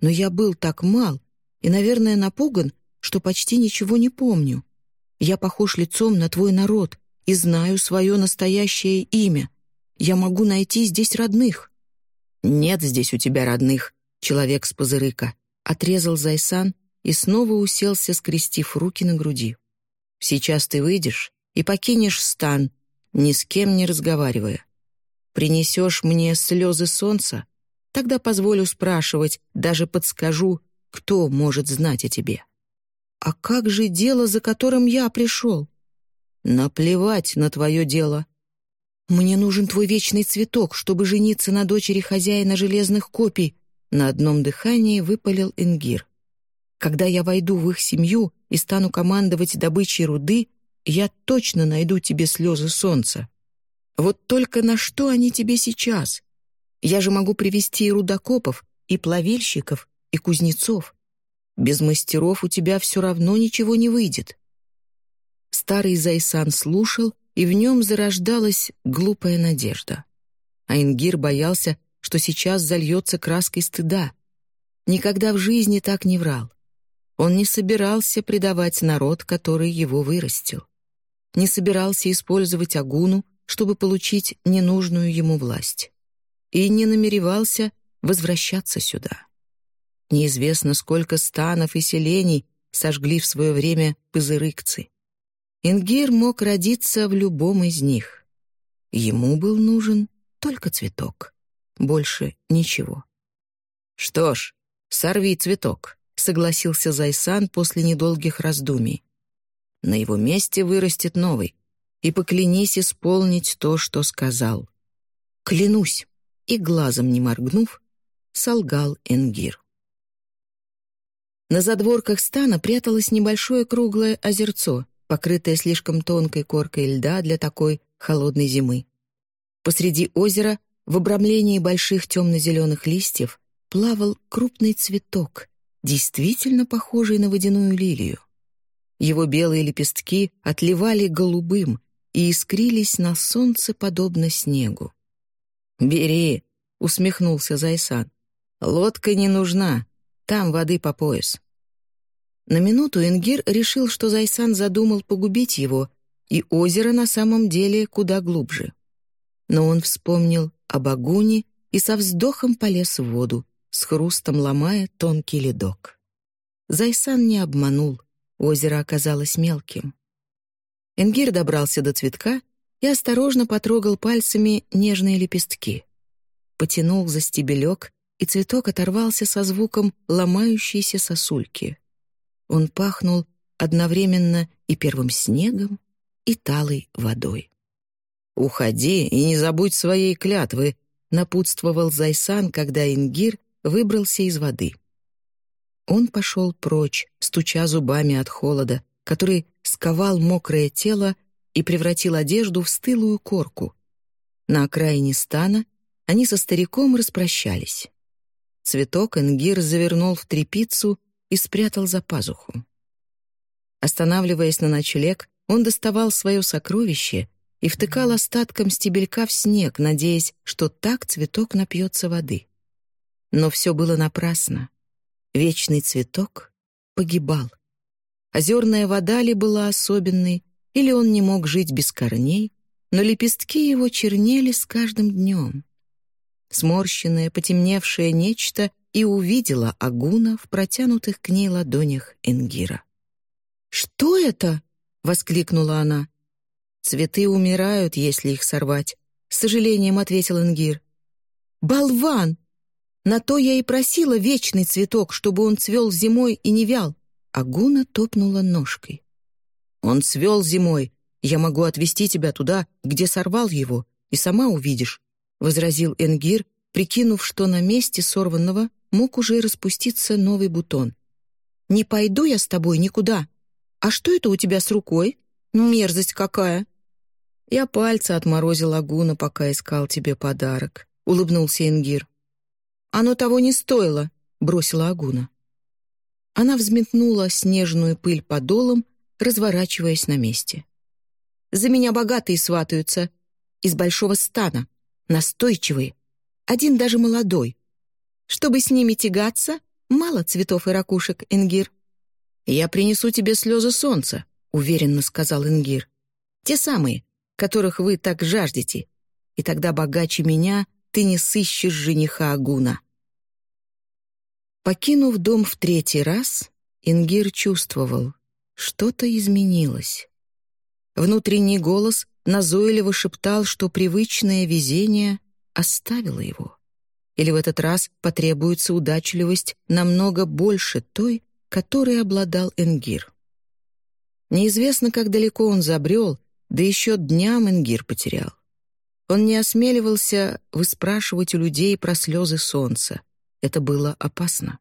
Но я был так мал и, наверное, напуган, что почти ничего не помню. Я похож лицом на твой народ и знаю свое настоящее имя. Я могу найти здесь родных». «Нет здесь у тебя родных», — человек с пузырыка. Отрезал Зайсан и снова уселся, скрестив руки на груди. «Сейчас ты выйдешь и покинешь стан, ни с кем не разговаривая. Принесешь мне слезы солнца, тогда позволю спрашивать, даже подскажу, кто может знать о тебе. А как же дело, за которым я пришел? Наплевать на твое дело. Мне нужен твой вечный цветок, чтобы жениться на дочери хозяина железных копий, на одном дыхании выпалил Ингир. Когда я войду в их семью и стану командовать добычей руды, я точно найду тебе слезы солнца. Вот только на что они тебе сейчас? Я же могу привести и рудокопов, и плавильщиков, и кузнецов. Без мастеров у тебя все равно ничего не выйдет». Старый Зайсан слушал, и в нем зарождалась глупая надежда. Айнгир боялся, что сейчас зальется краской стыда. Никогда в жизни так не врал. Он не собирался предавать народ, который его вырастил. Не собирался использовать Агуну, чтобы получить ненужную ему власть. И не намеревался возвращаться сюда. Неизвестно, сколько станов и селений сожгли в свое время пызырыкцы. Ингир мог родиться в любом из них. Ему был нужен только цветок. Больше ничего. «Что ж, сорви цветок», — согласился Зайсан после недолгих раздумий. «На его месте вырастет новый. И поклянись исполнить то, что сказал». «Клянусь», и глазом не моргнув, солгал Энгир. На задворках стана пряталось небольшое круглое озерцо, покрытое слишком тонкой коркой льда для такой холодной зимы. Посреди озера, в обрамлении больших темно-зеленых листьев, плавал крупный цветок, действительно похожий на водяную лилию. Его белые лепестки отливали голубым и искрились на солнце подобно снегу. «Бери!» — усмехнулся Зайсан. «Лодка не нужна, там воды по пояс. На минуту Ингир решил, что Зайсан задумал погубить его, и озеро на самом деле куда глубже. Но он вспомнил об Агуне и со вздохом полез в воду, с хрустом ломая тонкий ледок. Зайсан не обманул, озеро оказалось мелким. Ингир добрался до цветка и осторожно потрогал пальцами нежные лепестки. Потянул за стебелек и цветок оторвался со звуком ломающейся сосульки. Он пахнул одновременно и первым снегом, и талой водой. «Уходи и не забудь своей клятвы», — напутствовал Зайсан, когда Ингир выбрался из воды. Он пошел прочь, стуча зубами от холода, который сковал мокрое тело и превратил одежду в стылую корку. На окраине стана они со стариком распрощались. Цветок Энгир завернул в трепицу и спрятал за пазуху. Останавливаясь на ночлег, он доставал свое сокровище и втыкал остатком стебелька в снег, надеясь, что так цветок напьется воды. Но все было напрасно. Вечный цветок погибал. Озерная вода ли была особенной, или он не мог жить без корней, но лепестки его чернели с каждым днем сморщенное, потемневшее нечто и увидела Агуна в протянутых к ней ладонях Энгира. «Что это?» — воскликнула она. «Цветы умирают, если их сорвать», — с сожалением ответил Энгир. «Болван! На то я и просила вечный цветок, чтобы он цвел зимой и не вял». Агуна топнула ножкой. «Он цвел зимой. Я могу отвезти тебя туда, где сорвал его, и сама увидишь. — возразил Энгир, прикинув, что на месте сорванного мог уже распуститься новый бутон. «Не пойду я с тобой никуда. А что это у тебя с рукой? Мерзость какая!» «Я пальцы отморозил Агуна, пока искал тебе подарок», — улыбнулся Энгир. «Оно того не стоило», — бросила Агуна. Она взметнула снежную пыль подолом, разворачиваясь на месте. «За меня богатые сватаются. Из большого стана. Настойчивые. Один даже молодой. Чтобы с ними тягаться, мало цветов и ракушек, Ингир». «Я принесу тебе слезы солнца», — уверенно сказал Ингир. «Те самые, которых вы так жаждете. И тогда богаче меня ты не сыщешь жениха Агуна». Покинув дом в третий раз, Ингир чувствовал, что-то изменилось. Внутренний голос назойливо шептал, что привычное везение оставило его. Или в этот раз потребуется удачливость намного больше той, которой обладал Энгир. Неизвестно, как далеко он забрел, да еще дням Энгир потерял. Он не осмеливался выспрашивать у людей про слезы солнца. Это было опасно.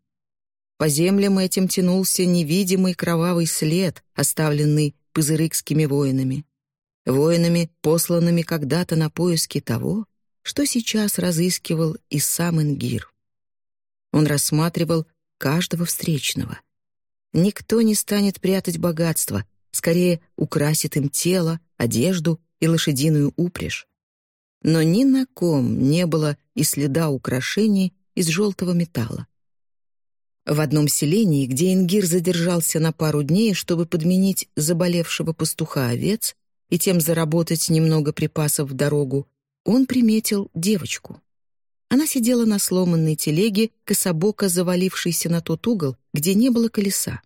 По землям этим тянулся невидимый кровавый след, оставленный пызырыкскими воинами. Воинами, посланными когда-то на поиски того, что сейчас разыскивал и сам Ингир. Он рассматривал каждого встречного. Никто не станет прятать богатство, скорее украсит им тело, одежду и лошадиную упряжь. Но ни на ком не было и следа украшений из желтого металла. В одном селении, где Ингир задержался на пару дней, чтобы подменить заболевшего пастуха овец и тем заработать немного припасов в дорогу, он приметил девочку. Она сидела на сломанной телеге, кособоко завалившейся на тот угол, где не было колеса.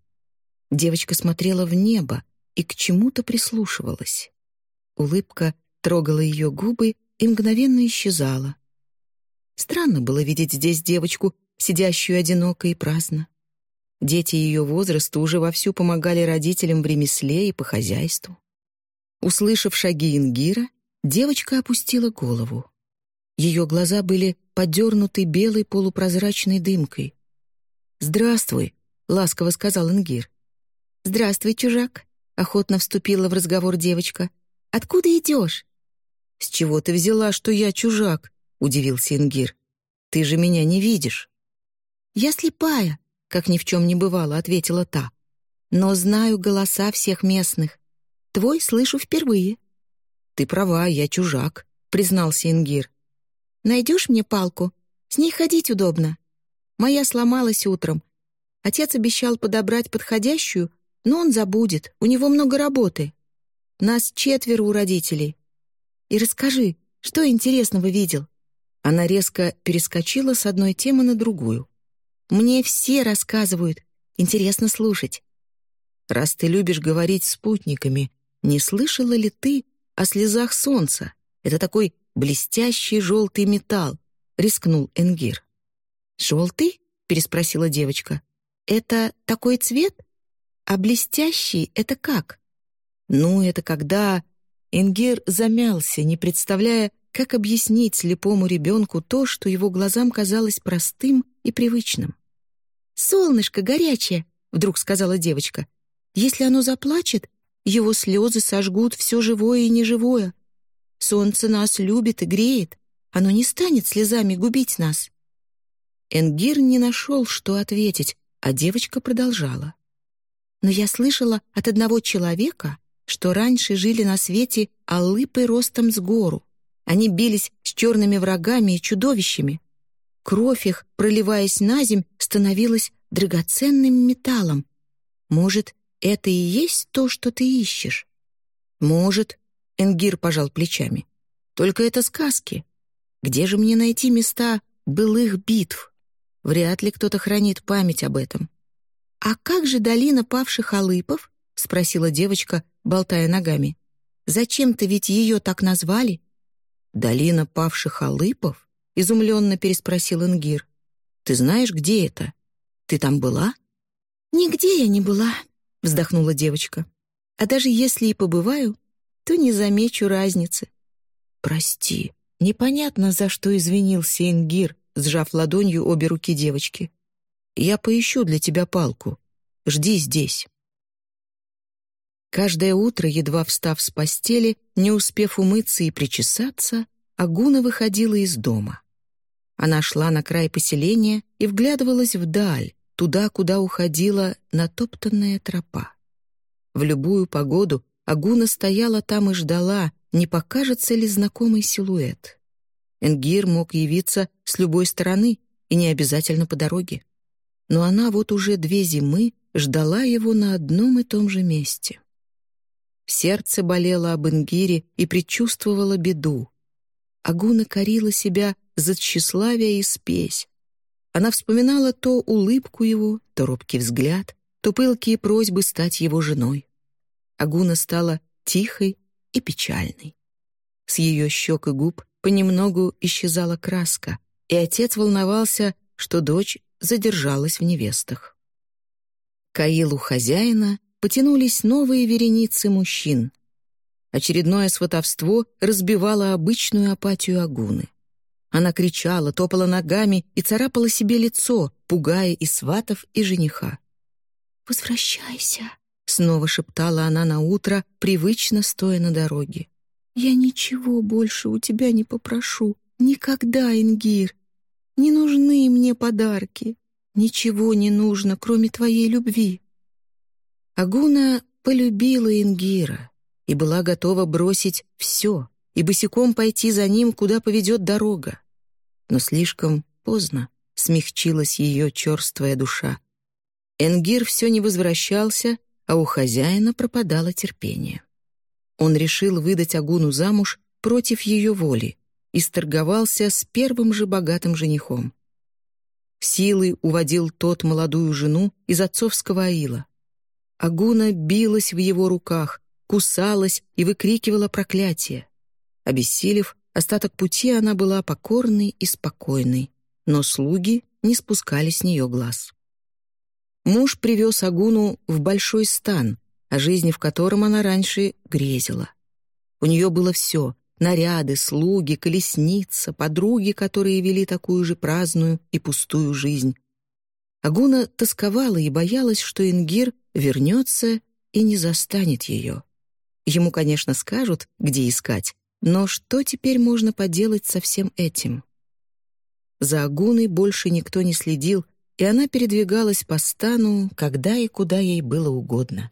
Девочка смотрела в небо и к чему-то прислушивалась. Улыбка трогала ее губы и мгновенно исчезала. Странно было видеть здесь девочку, сидящую одиноко и праздно. Дети ее возраста уже вовсю помогали родителям в ремесле и по хозяйству. Услышав шаги Ингира, девочка опустила голову. Ее глаза были подернуты белой полупрозрачной дымкой. «Здравствуй», — ласково сказал Ингир. «Здравствуй, чужак», — охотно вступила в разговор девочка. «Откуда идешь?» «С чего ты взяла, что я чужак?» — удивился Ингир. «Ты же меня не видишь». «Я слепая», — как ни в чем не бывало, ответила та. «Но знаю голоса всех местных. Твой слышу впервые». «Ты права, я чужак», — признался Ингир. «Найдешь мне палку? С ней ходить удобно. Моя сломалась утром. Отец обещал подобрать подходящую, но он забудет, у него много работы. Нас четверо у родителей. И расскажи, что интересного видел?» Она резко перескочила с одной темы на другую. Мне все рассказывают. Интересно слушать. Раз ты любишь говорить спутниками, не слышала ли ты о слезах солнца? Это такой блестящий желтый металл, рискнул Энгир. Желтый? переспросила девочка. Это такой цвет? А блестящий — это как? Ну, это когда... Энгир замялся, не представляя, как объяснить слепому ребенку то, что его глазам казалось простым и привычным? «Солнышко горячее», — вдруг сказала девочка. «Если оно заплачет, его слезы сожгут все живое и неживое. Солнце нас любит и греет, оно не станет слезами губить нас». Энгир не нашел, что ответить, а девочка продолжала. «Но я слышала от одного человека, что раньше жили на свете алыпы ростом с гору. Они бились с черными врагами и чудовищами. Кровь их, проливаясь на земь, становилась драгоценным металлом. Может, это и есть то, что ты ищешь? Может, Энгир пожал плечами. Только это сказки. Где же мне найти места былых битв? Вряд ли кто-то хранит память об этом. «А как же долина павших алыпов?» — спросила девочка, болтая ногами. «Зачем-то ведь ее так назвали?» «Долина павших алыпов?» — изумленно переспросил Ингир. «Ты знаешь, где это? Ты там была?» «Нигде я не была», — вздохнула девочка. «А даже если и побываю, то не замечу разницы». «Прости, непонятно, за что извинился Ингир», сжав ладонью обе руки девочки. «Я поищу для тебя палку. Жди здесь». Каждое утро, едва встав с постели, не успев умыться и причесаться, Агуна выходила из дома. Она шла на край поселения и вглядывалась вдаль, туда, куда уходила натоптанная тропа. В любую погоду Агуна стояла там и ждала, не покажется ли знакомый силуэт. Энгир мог явиться с любой стороны и не обязательно по дороге. Но она вот уже две зимы ждала его на одном и том же месте. Сердце болело об Ингире и предчувствовало беду. Агуна корила себя за тщеславие и спесь. Она вспоминала то улыбку его, то робкий взгляд, то пылкие просьбы стать его женой. Агуна стала тихой и печальной. С ее щек и губ понемногу исчезала краска, и отец волновался, что дочь задержалась в невестах. Каилу хозяина потянулись новые вереницы мужчин. Очередное сватовство разбивало обычную апатию Агуны. Она кричала, топала ногами и царапала себе лицо, пугая и сватов, и жениха. «Возвращайся», — снова шептала она на утро, привычно стоя на дороге. «Я ничего больше у тебя не попрошу. Никогда, Ингир. Не нужны мне подарки. Ничего не нужно, кроме твоей любви». Агуна полюбила Ингира и была готова бросить все и босиком пойти за ним, куда поведет дорога но слишком поздно смягчилась ее черствая душа. Энгир все не возвращался, а у хозяина пропадало терпение. Он решил выдать Агуну замуж против ее воли и сторговался с первым же богатым женихом. Силой уводил тот молодую жену из отцовского аила. Агуна билась в его руках, кусалась и выкрикивала проклятие. Обессилев, Остаток пути она была покорной и спокойной, но слуги не спускали с нее глаз. Муж привез Агуну в большой стан, о жизни в котором она раньше грезила. У нее было все — наряды, слуги, колесница, подруги, которые вели такую же праздную и пустую жизнь. Агуна тосковала и боялась, что Ингир вернется и не застанет ее. Ему, конечно, скажут, где искать, но что теперь можно поделать со всем этим? За Агуной больше никто не следил, и она передвигалась по стану, когда и куда ей было угодно.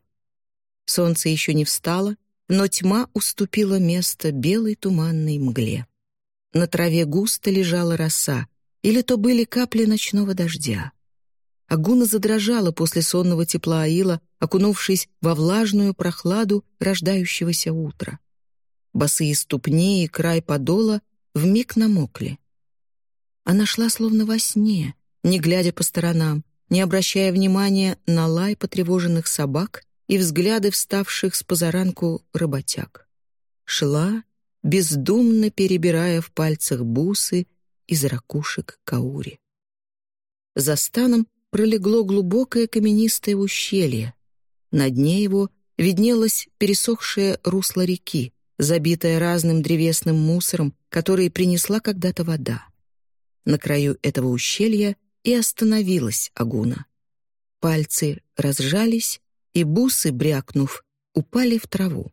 Солнце еще не встало, но тьма уступила место белой туманной мгле. На траве густо лежала роса, или то были капли ночного дождя. Агуна задрожала после сонного тепла Аила, окунувшись во влажную прохладу рождающегося утра. Босые ступни и край подола вмиг намокли. Она шла словно во сне, не глядя по сторонам, не обращая внимания на лай потревоженных собак и взгляды вставших с позаранку работяг. Шла, бездумно перебирая в пальцах бусы из ракушек каури. За станом пролегло глубокое каменистое ущелье. На дне его виднелось пересохшее русло реки, забитая разным древесным мусором, который принесла когда-то вода. На краю этого ущелья и остановилась Агуна. Пальцы разжались, и бусы, брякнув, упали в траву.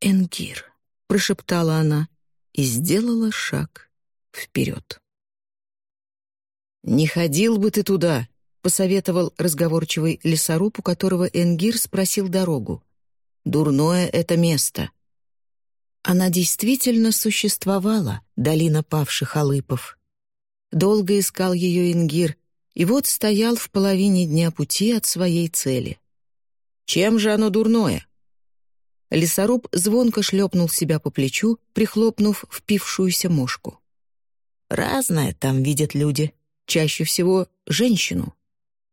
«Энгир», — прошептала она и сделала шаг вперед. «Не ходил бы ты туда», — посоветовал разговорчивый лесоруб, у которого Энгир спросил дорогу. «Дурное это место. Она действительно существовала, долина павших алыпов. Долго искал ее Ингир, и вот стоял в половине дня пути от своей цели. «Чем же оно дурное?» Лесоруб звонко шлепнул себя по плечу, прихлопнув впившуюся мошку. «Разное там видят люди. Чаще всего женщину.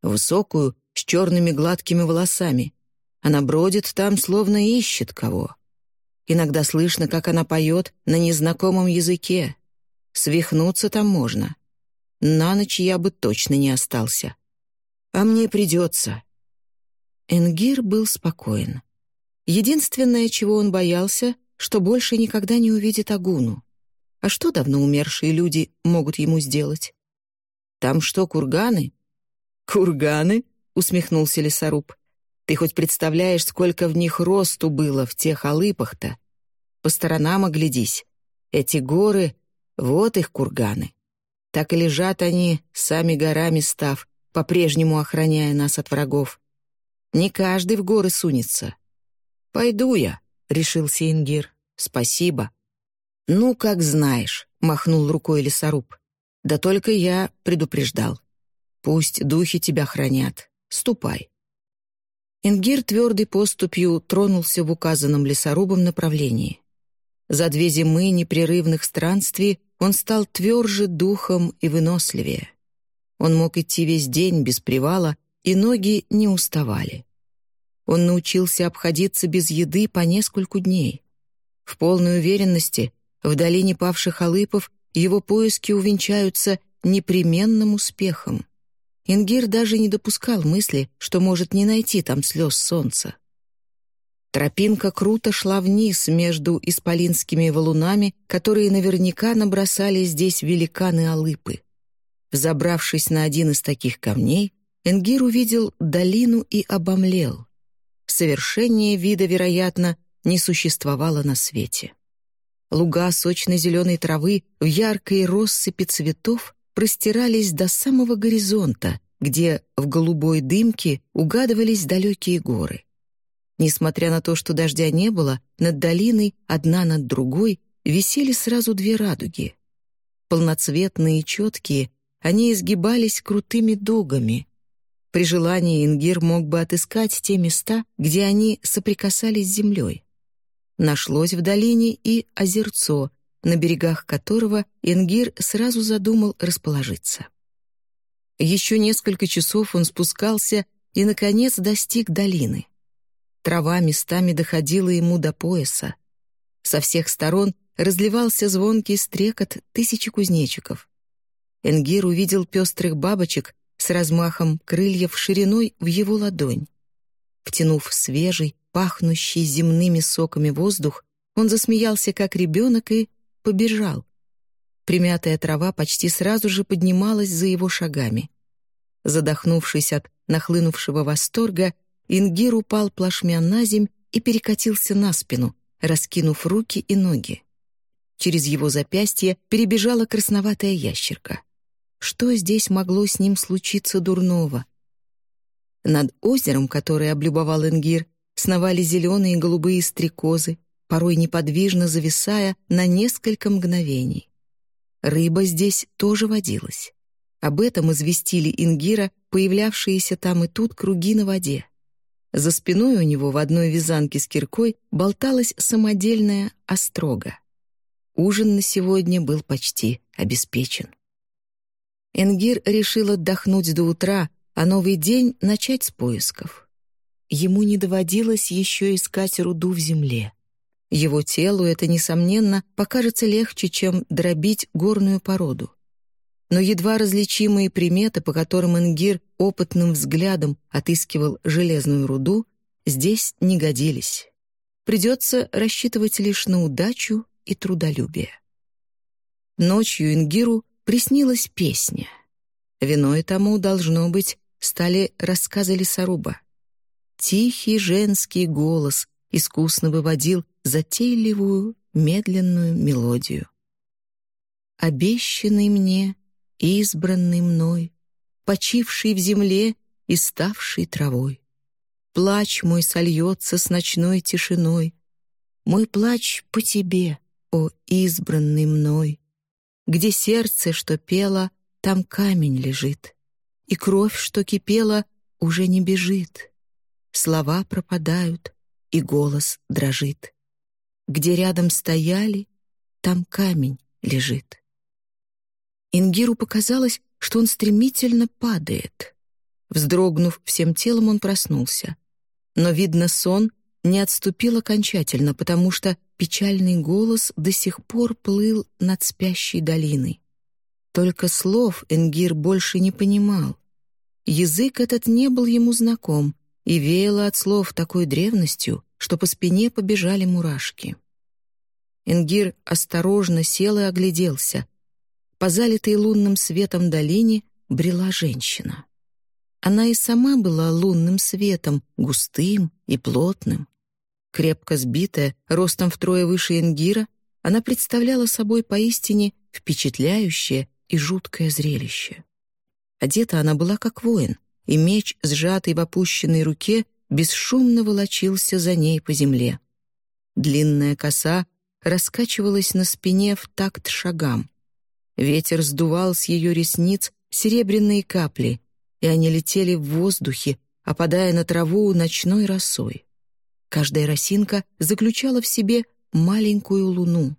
Высокую, с черными гладкими волосами. Она бродит там, словно ищет кого. Иногда слышно, как она поет на незнакомом языке. Свихнуться там можно. На ночь я бы точно не остался. А мне придется. Энгир был спокоен. Единственное, чего он боялся, что больше никогда не увидит Агуну. А что давно умершие люди могут ему сделать? Там что, курганы? Курганы? усмехнулся лесоруб. Ты хоть представляешь, сколько в них росту было в тех алыпах-то? По сторонам оглядись. Эти горы — вот их курганы. Так и лежат они, сами горами став, по по-прежнему охраняя нас от врагов. Не каждый в горы сунется. «Пойду я», — решился Ингир. «Спасибо». «Ну, как знаешь», — махнул рукой лесоруб. «Да только я предупреждал. Пусть духи тебя хранят. Ступай». Ингир твердой поступью тронулся в указанном лесорубом направлении. За две зимы непрерывных странствий он стал тверже духом и выносливее. Он мог идти весь день без привала, и ноги не уставали. Он научился обходиться без еды по нескольку дней. В полной уверенности, в долине павших алыпов его поиски увенчаются непременным успехом. Ингир даже не допускал мысли, что может не найти там слез солнца. Тропинка круто шла вниз между исполинскими валунами, которые наверняка набросали здесь великаны-алыпы. Взобравшись на один из таких камней, Энгир увидел долину и обомлел. Совершение вида, вероятно, не существовало на свете. Луга сочно-зеленой травы в яркой россыпи цветов простирались до самого горизонта, где в голубой дымке угадывались далекие горы. Несмотря на то, что дождя не было, над долиной, одна над другой, висели сразу две радуги. Полноцветные и четкие, они изгибались крутыми дугами. При желании Ингир мог бы отыскать те места, где они соприкасались с землей. Нашлось в долине и озерцо, на берегах которого Ингир сразу задумал расположиться. Еще несколько часов он спускался и, наконец, достиг долины. Трава местами доходила ему до пояса. Со всех сторон разливался звонкий стрекот тысячи кузнечиков. Энгир увидел пестрых бабочек с размахом крыльев шириной в его ладонь. Втянув свежий, пахнущий земными соками воздух, он засмеялся, как ребенок, и побежал. Примятая трава почти сразу же поднималась за его шагами. Задохнувшись от нахлынувшего восторга, Ингир упал плашмя на земь и перекатился на спину, раскинув руки и ноги. Через его запястье перебежала красноватая ящерка. Что здесь могло с ним случиться дурного? Над озером, которое облюбовал Ингир, сновали зеленые и голубые стрекозы, порой неподвижно зависая на несколько мгновений. Рыба здесь тоже водилась. Об этом известили Ингира появлявшиеся там и тут круги на воде. За спиной у него в одной вязанке с киркой болталась самодельная острога. Ужин на сегодня был почти обеспечен. Энгир решил отдохнуть до утра, а новый день начать с поисков. Ему не доводилось еще искать руду в земле. Его телу это, несомненно, покажется легче, чем дробить горную породу но едва различимые приметы, по которым Ингир опытным взглядом отыскивал железную руду, здесь не годились. Придется рассчитывать лишь на удачу и трудолюбие. Ночью Ингиру приснилась песня. Виной тому, должно быть, стали рассказы лесоруба. Тихий женский голос искусно выводил затейливую, медленную мелодию. «Обещанный мне избранный мной, почивший в земле и ставший травой. Плач мой сольется с ночной тишиной, мой плач по тебе, о избранный мной. Где сердце, что пело, там камень лежит, и кровь, что кипела, уже не бежит. Слова пропадают, и голос дрожит. Где рядом стояли, там камень лежит. Ингиру показалось, что он стремительно падает. Вздрогнув всем телом, он проснулся. Но, видно, сон не отступил окончательно, потому что печальный голос до сих пор плыл над спящей долиной. Только слов Энгир больше не понимал. Язык этот не был ему знаком и веяло от слов такой древностью, что по спине побежали мурашки. Энгир осторожно сел и огляделся, по залитой лунным светом долине брела женщина. Она и сама была лунным светом, густым и плотным. Крепко сбитая, ростом втрое выше Энгира, она представляла собой поистине впечатляющее и жуткое зрелище. Одета она была как воин, и меч, сжатый в опущенной руке, бесшумно волочился за ней по земле. Длинная коса раскачивалась на спине в такт шагам. Ветер сдувал с ее ресниц серебряные капли, и они летели в воздухе, опадая на траву ночной росой. Каждая росинка заключала в себе маленькую луну.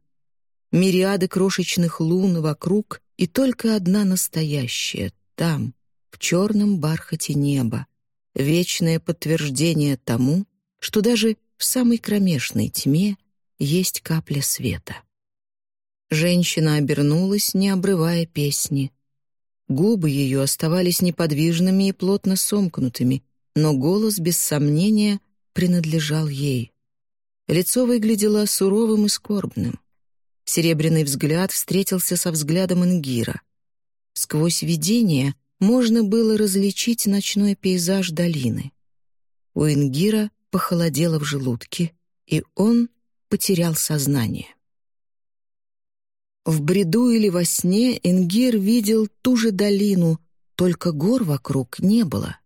Мириады крошечных лун вокруг и только одна настоящая, там, в черном бархате неба, вечное подтверждение тому, что даже в самой кромешной тьме есть капля света. Женщина обернулась, не обрывая песни. Губы ее оставались неподвижными и плотно сомкнутыми, но голос, без сомнения, принадлежал ей. Лицо выглядело суровым и скорбным. Серебряный взгляд встретился со взглядом Ингира. Сквозь видение можно было различить ночной пейзаж долины. У Ингира похолодело в желудке, и он потерял сознание. В бреду или во сне Ингир видел ту же долину, только гор вокруг не было.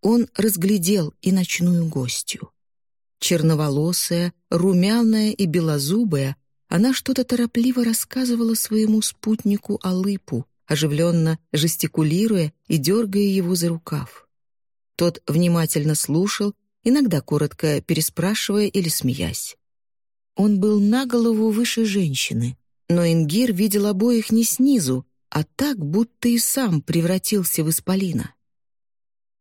Он разглядел и ночную гостью. Черноволосая, румяная и белозубая, она что-то торопливо рассказывала своему спутнику Алыпу, оживленно жестикулируя и дергая его за рукав. Тот внимательно слушал, иногда коротко переспрашивая или смеясь. Он был на голову выше женщины, но Ингир видел обоих не снизу, а так, будто и сам превратился в исполина.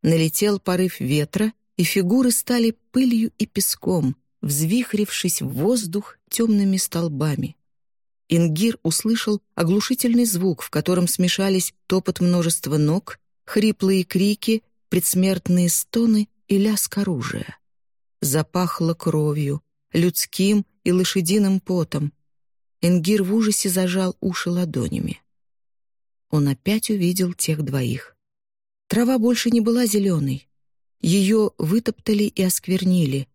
Налетел порыв ветра, и фигуры стали пылью и песком, взвихрившись в воздух темными столбами. Ингир услышал оглушительный звук, в котором смешались топот множества ног, хриплые крики, предсмертные стоны и лязг оружия. Запахло кровью, людским и лошадиным потом. Ингир в ужасе зажал уши ладонями. Он опять увидел тех двоих. Трава больше не была зеленой. Ее вытоптали и осквернили.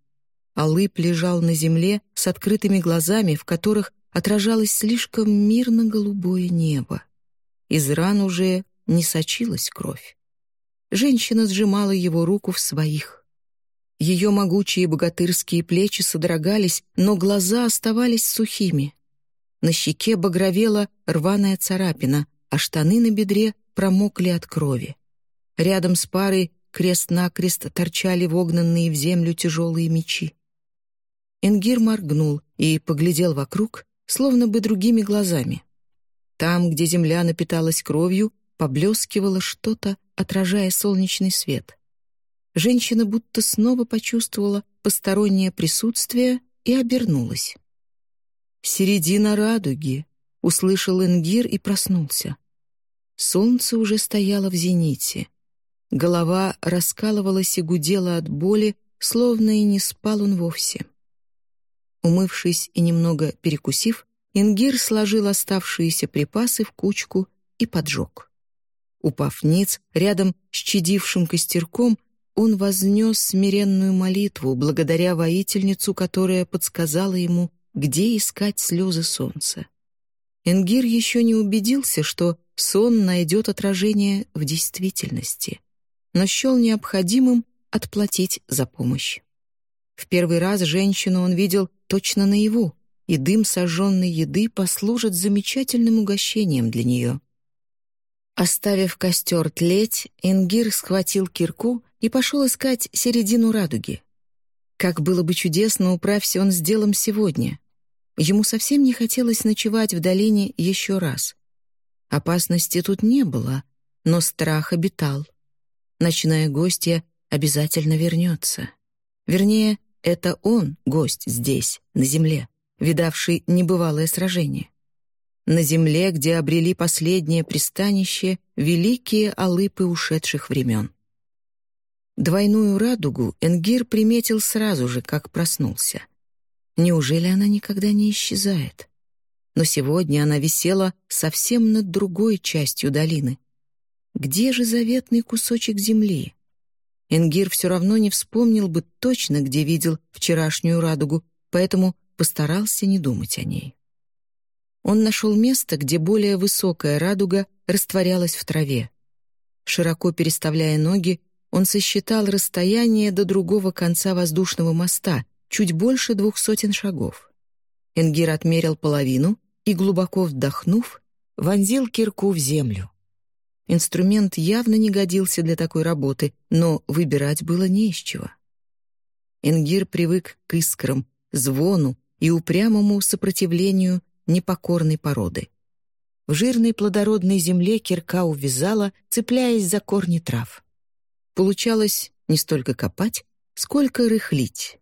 Алып лежал на земле с открытыми глазами, в которых отражалось слишком мирно-голубое небо. Из ран уже не сочилась кровь. Женщина сжимала его руку в своих. Ее могучие богатырские плечи содрогались, но глаза оставались сухими. На щеке багровела рваная царапина, а штаны на бедре промокли от крови. Рядом с парой крест-накрест торчали вогнанные в землю тяжелые мечи. Энгир моргнул и поглядел вокруг, словно бы другими глазами. Там, где земля напиталась кровью, поблескивало что-то, отражая солнечный свет. Женщина будто снова почувствовала постороннее присутствие и обернулась. «Середина радуги», — услышал Энгир и проснулся. Солнце уже стояло в зените. Голова раскалывалась и гудела от боли, словно и не спал он вовсе. Умывшись и немного перекусив, Ингир сложил оставшиеся припасы в кучку и поджег. Упав ниц, рядом с чадившим костерком, он вознес смиренную молитву благодаря воительницу, которая подсказала ему, где искать слезы солнца. Энгир еще не убедился, что сон найдет отражение в действительности, но счел необходимым отплатить за помощь. В первый раз женщину он видел точно наяву, и дым сожженной еды послужит замечательным угощением для нее. Оставив костер тлеть, Ингир схватил кирку и пошел искать середину радуги. Как было бы чудесно, управься он с делом сегодня. Ему совсем не хотелось ночевать в долине еще раз. Опасности тут не было, но страх обитал. Ночная гостья обязательно вернется. Вернее, это он, гость здесь, на земле, видавший небывалое сражение. На земле, где обрели последнее пристанище великие алыпы ушедших времен. Двойную радугу Энгир приметил сразу же, как проснулся. Неужели она никогда не исчезает? Но сегодня она висела совсем над другой частью долины. Где же заветный кусочек земли? Энгир все равно не вспомнил бы точно, где видел вчерашнюю радугу, поэтому постарался не думать о ней. Он нашел место, где более высокая радуга растворялась в траве. Широко переставляя ноги, он сосчитал расстояние до другого конца воздушного моста, чуть больше двух сотен шагов. Энгир отмерил половину и, глубоко вдохнув, вонзил кирку в землю. Инструмент явно не годился для такой работы, но выбирать было не из чего. Энгир привык к искрам, звону и упрямому сопротивлению непокорной породы. В жирной плодородной земле кирка увязала, цепляясь за корни трав. Получалось не столько копать, сколько рыхлить.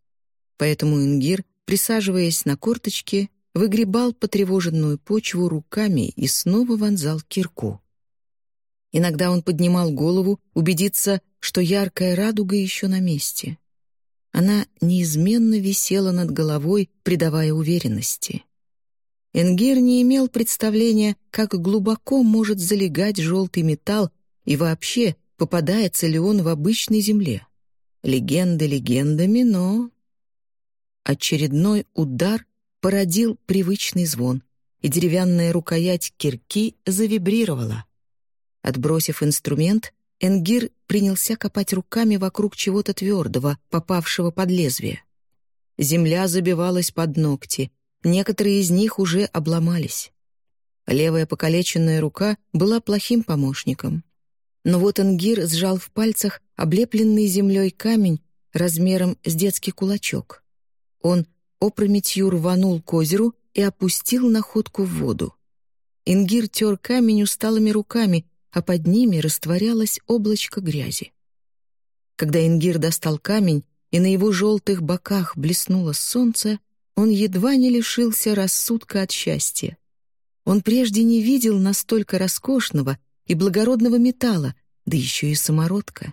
Поэтому Ингир, присаживаясь на корточки, выгребал потревоженную почву руками и снова вонзал кирку. Иногда он поднимал голову, убедиться, что яркая радуга еще на месте. Она неизменно висела над головой, придавая уверенности. Энгир не имел представления, как глубоко может залегать желтый металл и вообще, попадается ли он в обычной земле. Легенды легендами, но... Очередной удар породил привычный звон, и деревянная рукоять кирки завибрировала. Отбросив инструмент, Энгир принялся копать руками вокруг чего-то твердого, попавшего под лезвие. Земля забивалась под ногти, некоторые из них уже обломались. Левая покалеченная рука была плохим помощником. Но вот Энгир сжал в пальцах облепленный землей камень размером с детский кулачок. Он опрометью рванул к озеру и опустил находку в воду. Ингир тер камень усталыми руками, а под ними растворялось облачко грязи. Когда Ингир достал камень, и на его желтых боках блеснуло солнце, он едва не лишился рассудка от счастья. Он прежде не видел настолько роскошного и благородного металла, да еще и самородка.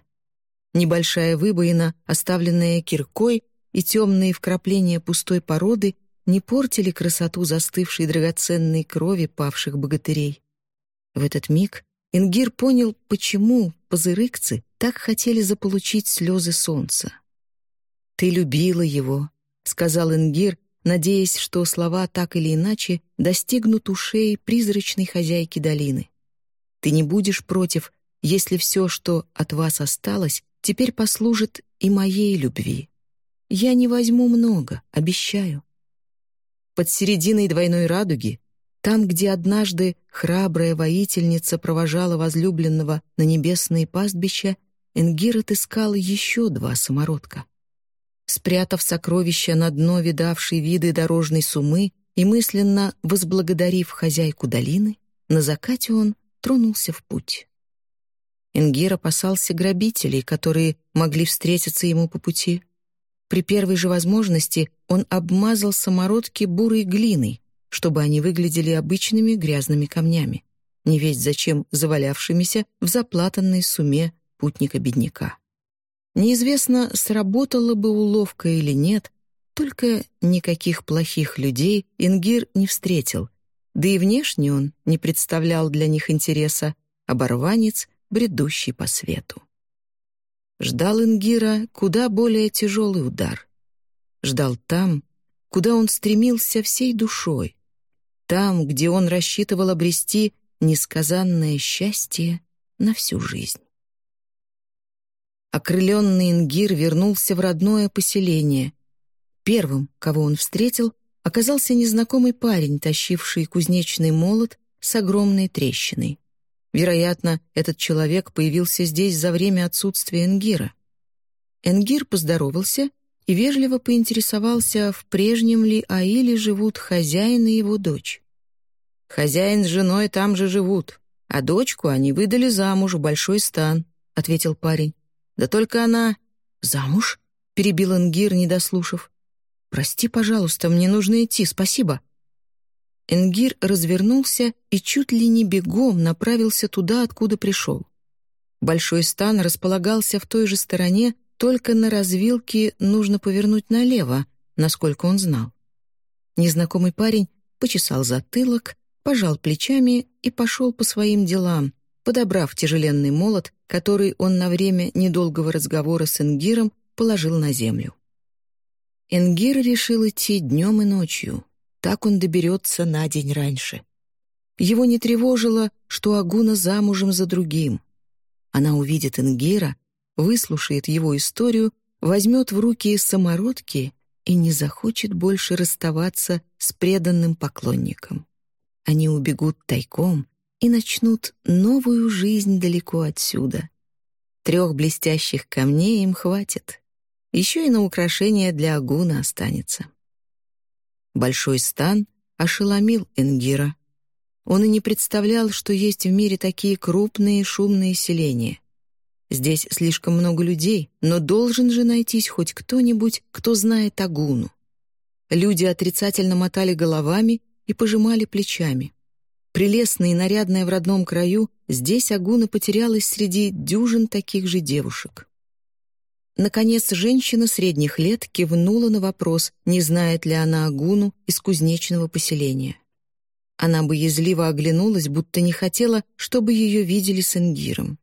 Небольшая выбоина, оставленная киркой, и темные вкрапления пустой породы не портили красоту застывшей драгоценной крови павших богатырей. В этот миг Ингир понял, почему позырыкцы так хотели заполучить слезы солнца. «Ты любила его», — сказал Ингир, надеясь, что слова так или иначе достигнут ушей призрачной хозяйки долины. «Ты не будешь против, если все, что от вас осталось, теперь послужит и моей любви. Я не возьму много, обещаю». Под серединой двойной радуги там, где однажды храбрая воительница провожала возлюбленного на небесные пастбища, Энгир отыскал еще два самородка. Спрятав сокровища на дно видавшей виды дорожной сумы и мысленно возблагодарив хозяйку долины, на закате он тронулся в путь. Энгир опасался грабителей, которые могли встретиться ему по пути. При первой же возможности он обмазал самородки бурой глиной, чтобы они выглядели обычными грязными камнями, не весть зачем завалявшимися в заплатанной суме путника-бедняка. Неизвестно, сработала бы уловка или нет, только никаких плохих людей Ингир не встретил, да и внешне он не представлял для них интереса, оборванец, бредущий по свету. Ждал Ингира куда более тяжелый удар. Ждал там, куда он стремился всей душой, там, где он рассчитывал обрести несказанное счастье на всю жизнь. Окрыленный Ингир вернулся в родное поселение. Первым, кого он встретил, оказался незнакомый парень, тащивший кузнечный молот с огромной трещиной. Вероятно, этот человек появился здесь за время отсутствия Энгира. Энгир поздоровался и вежливо поинтересовался, в прежнем ли Аиле живут хозяин и его дочь. «Хозяин с женой там же живут, а дочку они выдали замуж в большой стан», — ответил парень. «Да только она...» «Замуж?» — перебил Энгир, не дослушав. «Прости, пожалуйста, мне нужно идти, спасибо». Энгир развернулся и чуть ли не бегом направился туда, откуда пришел. Большой стан располагался в той же стороне, только на развилке нужно повернуть налево, насколько он знал. Незнакомый парень почесал затылок, пожал плечами и пошел по своим делам, подобрав тяжеленный молот, который он на время недолгого разговора с Энгиром положил на землю. Энгир решил идти днем и ночью, так он доберется на день раньше. Его не тревожило, что Агуна замужем за другим. Она увидит Ингира, выслушает его историю, возьмет в руки самородки и не захочет больше расставаться с преданным поклонником. Они убегут тайком и начнут новую жизнь далеко отсюда. Трех блестящих камней им хватит. Еще и на украшение для агуна останется. Большой стан ошеломил Энгира. Он и не представлял, что есть в мире такие крупные шумные селения. Здесь слишком много людей, но должен же найтись хоть кто-нибудь, кто знает Агуну. Люди отрицательно мотали головами и пожимали плечами. Прелестная и нарядная в родном краю, здесь Агуна потерялась среди дюжин таких же девушек. Наконец, женщина средних лет кивнула на вопрос, не знает ли она Агуну из кузнечного поселения. Она боязливо оглянулась, будто не хотела, чтобы ее видели с Энгиром.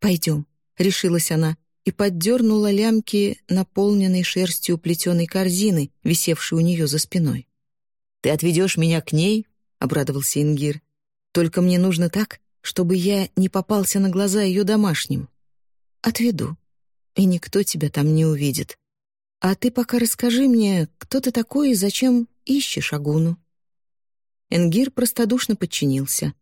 «Пойдем», — решилась она и поддернула лямки наполненной шерстью плетеной корзины, висевшей у нее за спиной. «Ты отведешь меня к ней?» — обрадовался Ингир. «Только мне нужно так, чтобы я не попался на глаза ее домашним». «Отведу, и никто тебя там не увидит. А ты пока расскажи мне, кто ты такой и зачем ищешь Агуну». Энгир простодушно подчинился.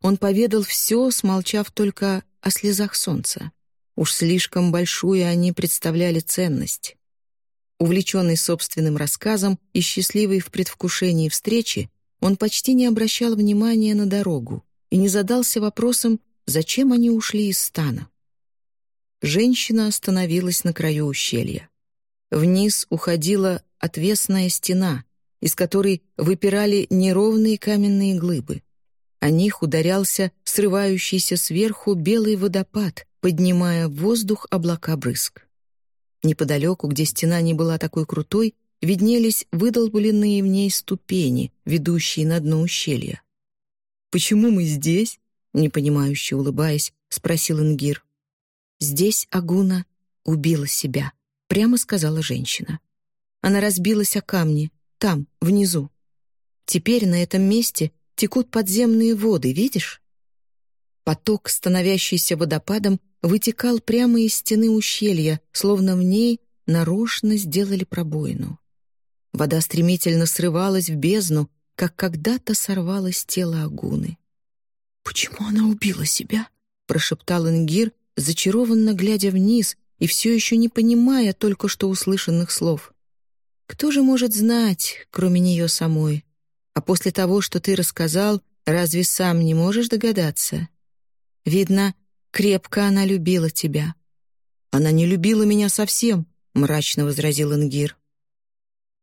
Он поведал все, смолчав только о слезах солнца. Уж слишком большую они представляли ценность. Увлеченный собственным рассказом и счастливый в предвкушении встречи, он почти не обращал внимания на дорогу и не задался вопросом, зачем они ушли из стана. Женщина остановилась на краю ущелья. Вниз уходила отвесная стена, из которой выпирали неровные каменные глыбы. О них ударялся срывающийся сверху белый водопад, поднимая в воздух облака брызг. Неподалеку, где стена не была такой крутой, виднелись выдолбленные в ней ступени, ведущие на дно ущелья. «Почему мы здесь?» — непонимающе улыбаясь, спросил Ингир. «Здесь Агуна убила себя», — прямо сказала женщина. Она разбилась о камни, там, внизу. Теперь на этом месте текут подземные воды, видишь? Поток, становящийся водопадом, вытекал прямо из стены ущелья, словно в ней нарочно сделали пробоину. Вода стремительно срывалась в бездну, как когда-то сорвалось тело Агуны. «Почему она убила себя?» — прошептал Ингир, зачарованно глядя вниз и все еще не понимая только что услышанных слов. «Кто же может знать, кроме нее самой?» А после того, что ты рассказал, разве сам не можешь догадаться? Видно, крепко она любила тебя». «Она не любила меня совсем», — мрачно возразил Ингир.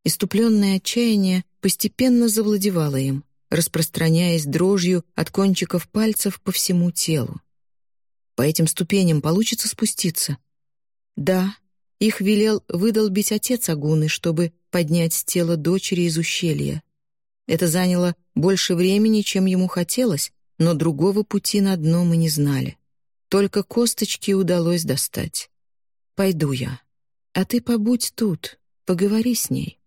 Иступленное отчаяние постепенно завладевало им, распространяясь дрожью от кончиков пальцев по всему телу. «По этим ступеням получится спуститься?» «Да», их велел выдолбить отец Агуны, чтобы поднять с тела дочери из ущелья. Это заняло больше времени, чем ему хотелось, но другого пути на дно мы не знали. Только косточки удалось достать. «Пойду я. А ты побудь тут, поговори с ней».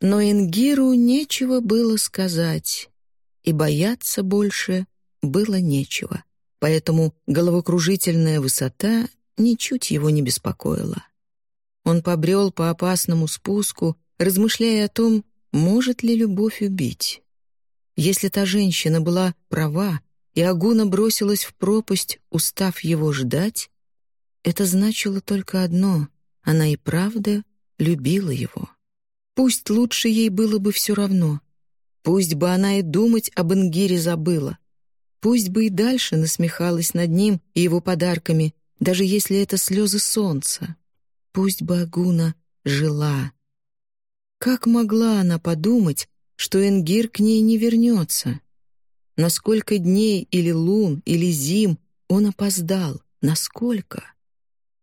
Но Ингиру нечего было сказать, и бояться больше было нечего, поэтому головокружительная высота ничуть его не беспокоила. Он побрел по опасному спуску, размышляя о том, может ли любовь убить? Если та женщина была права, и Агуна бросилась в пропасть, устав его ждать, это значило только одно — она и правда любила его. Пусть лучше ей было бы все равно. Пусть бы она и думать об Ингире забыла. Пусть бы и дальше насмехалась над ним и его подарками, даже если это слезы солнца. Пусть бы Агуна жила, как могла она подумать, что Энгир к ней не вернется? На сколько дней или лун, или зим он опоздал? Насколько?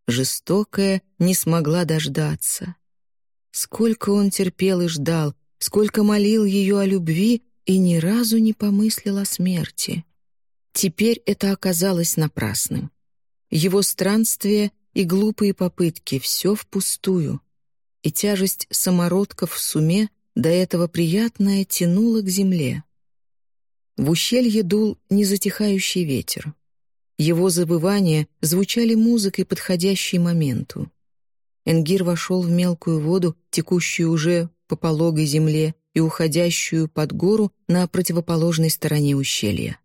Жестокая не смогла дождаться. Сколько он терпел и ждал, сколько молил ее о любви и ни разу не помыслил о смерти. Теперь это оказалось напрасным. Его странствия и глупые попытки — все впустую и тяжесть самородков в суме, до этого приятная, тянула к земле. В ущелье дул незатихающий ветер. Его завывания звучали музыкой, подходящей моменту. Энгир вошел в мелкую воду, текущую уже по пологой земле и уходящую под гору на противоположной стороне ущелья.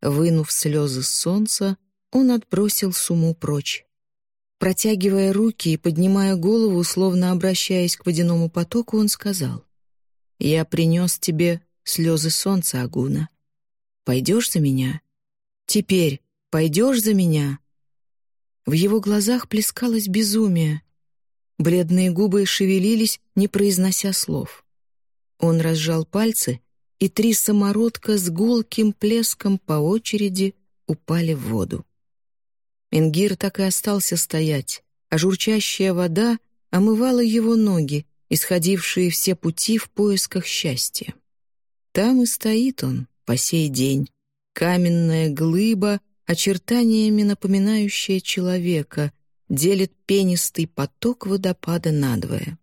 Вынув слезы солнца, он отбросил суму прочь. Протягивая руки и поднимая голову, словно обращаясь к водяному потоку, он сказал, «Я принес тебе слезы солнца, Агуна. Пойдешь за меня? Теперь пойдешь за меня?» В его глазах плескалось безумие. Бледные губы шевелились, не произнося слов. Он разжал пальцы, и три самородка с гулким плеском по очереди упали в воду. Ингир так и остался стоять, а журчащая вода омывала его ноги, исходившие все пути в поисках счастья. Там и стоит он по сей день, каменная глыба, очертаниями напоминающая человека, делит пенистый поток водопада надвое.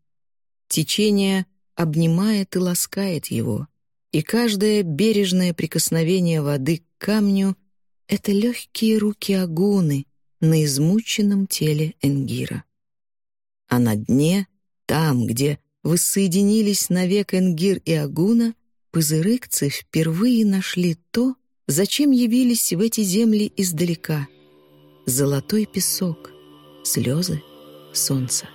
Течение обнимает и ласкает его, и каждое бережное прикосновение воды к камню — это легкие руки агуны, на измученном теле Энгира. А на дне, там, где воссоединились навек Энгир и Агуна, пузырыкцы впервые нашли то, зачем явились в эти земли издалека — золотой песок, слезы, солнце.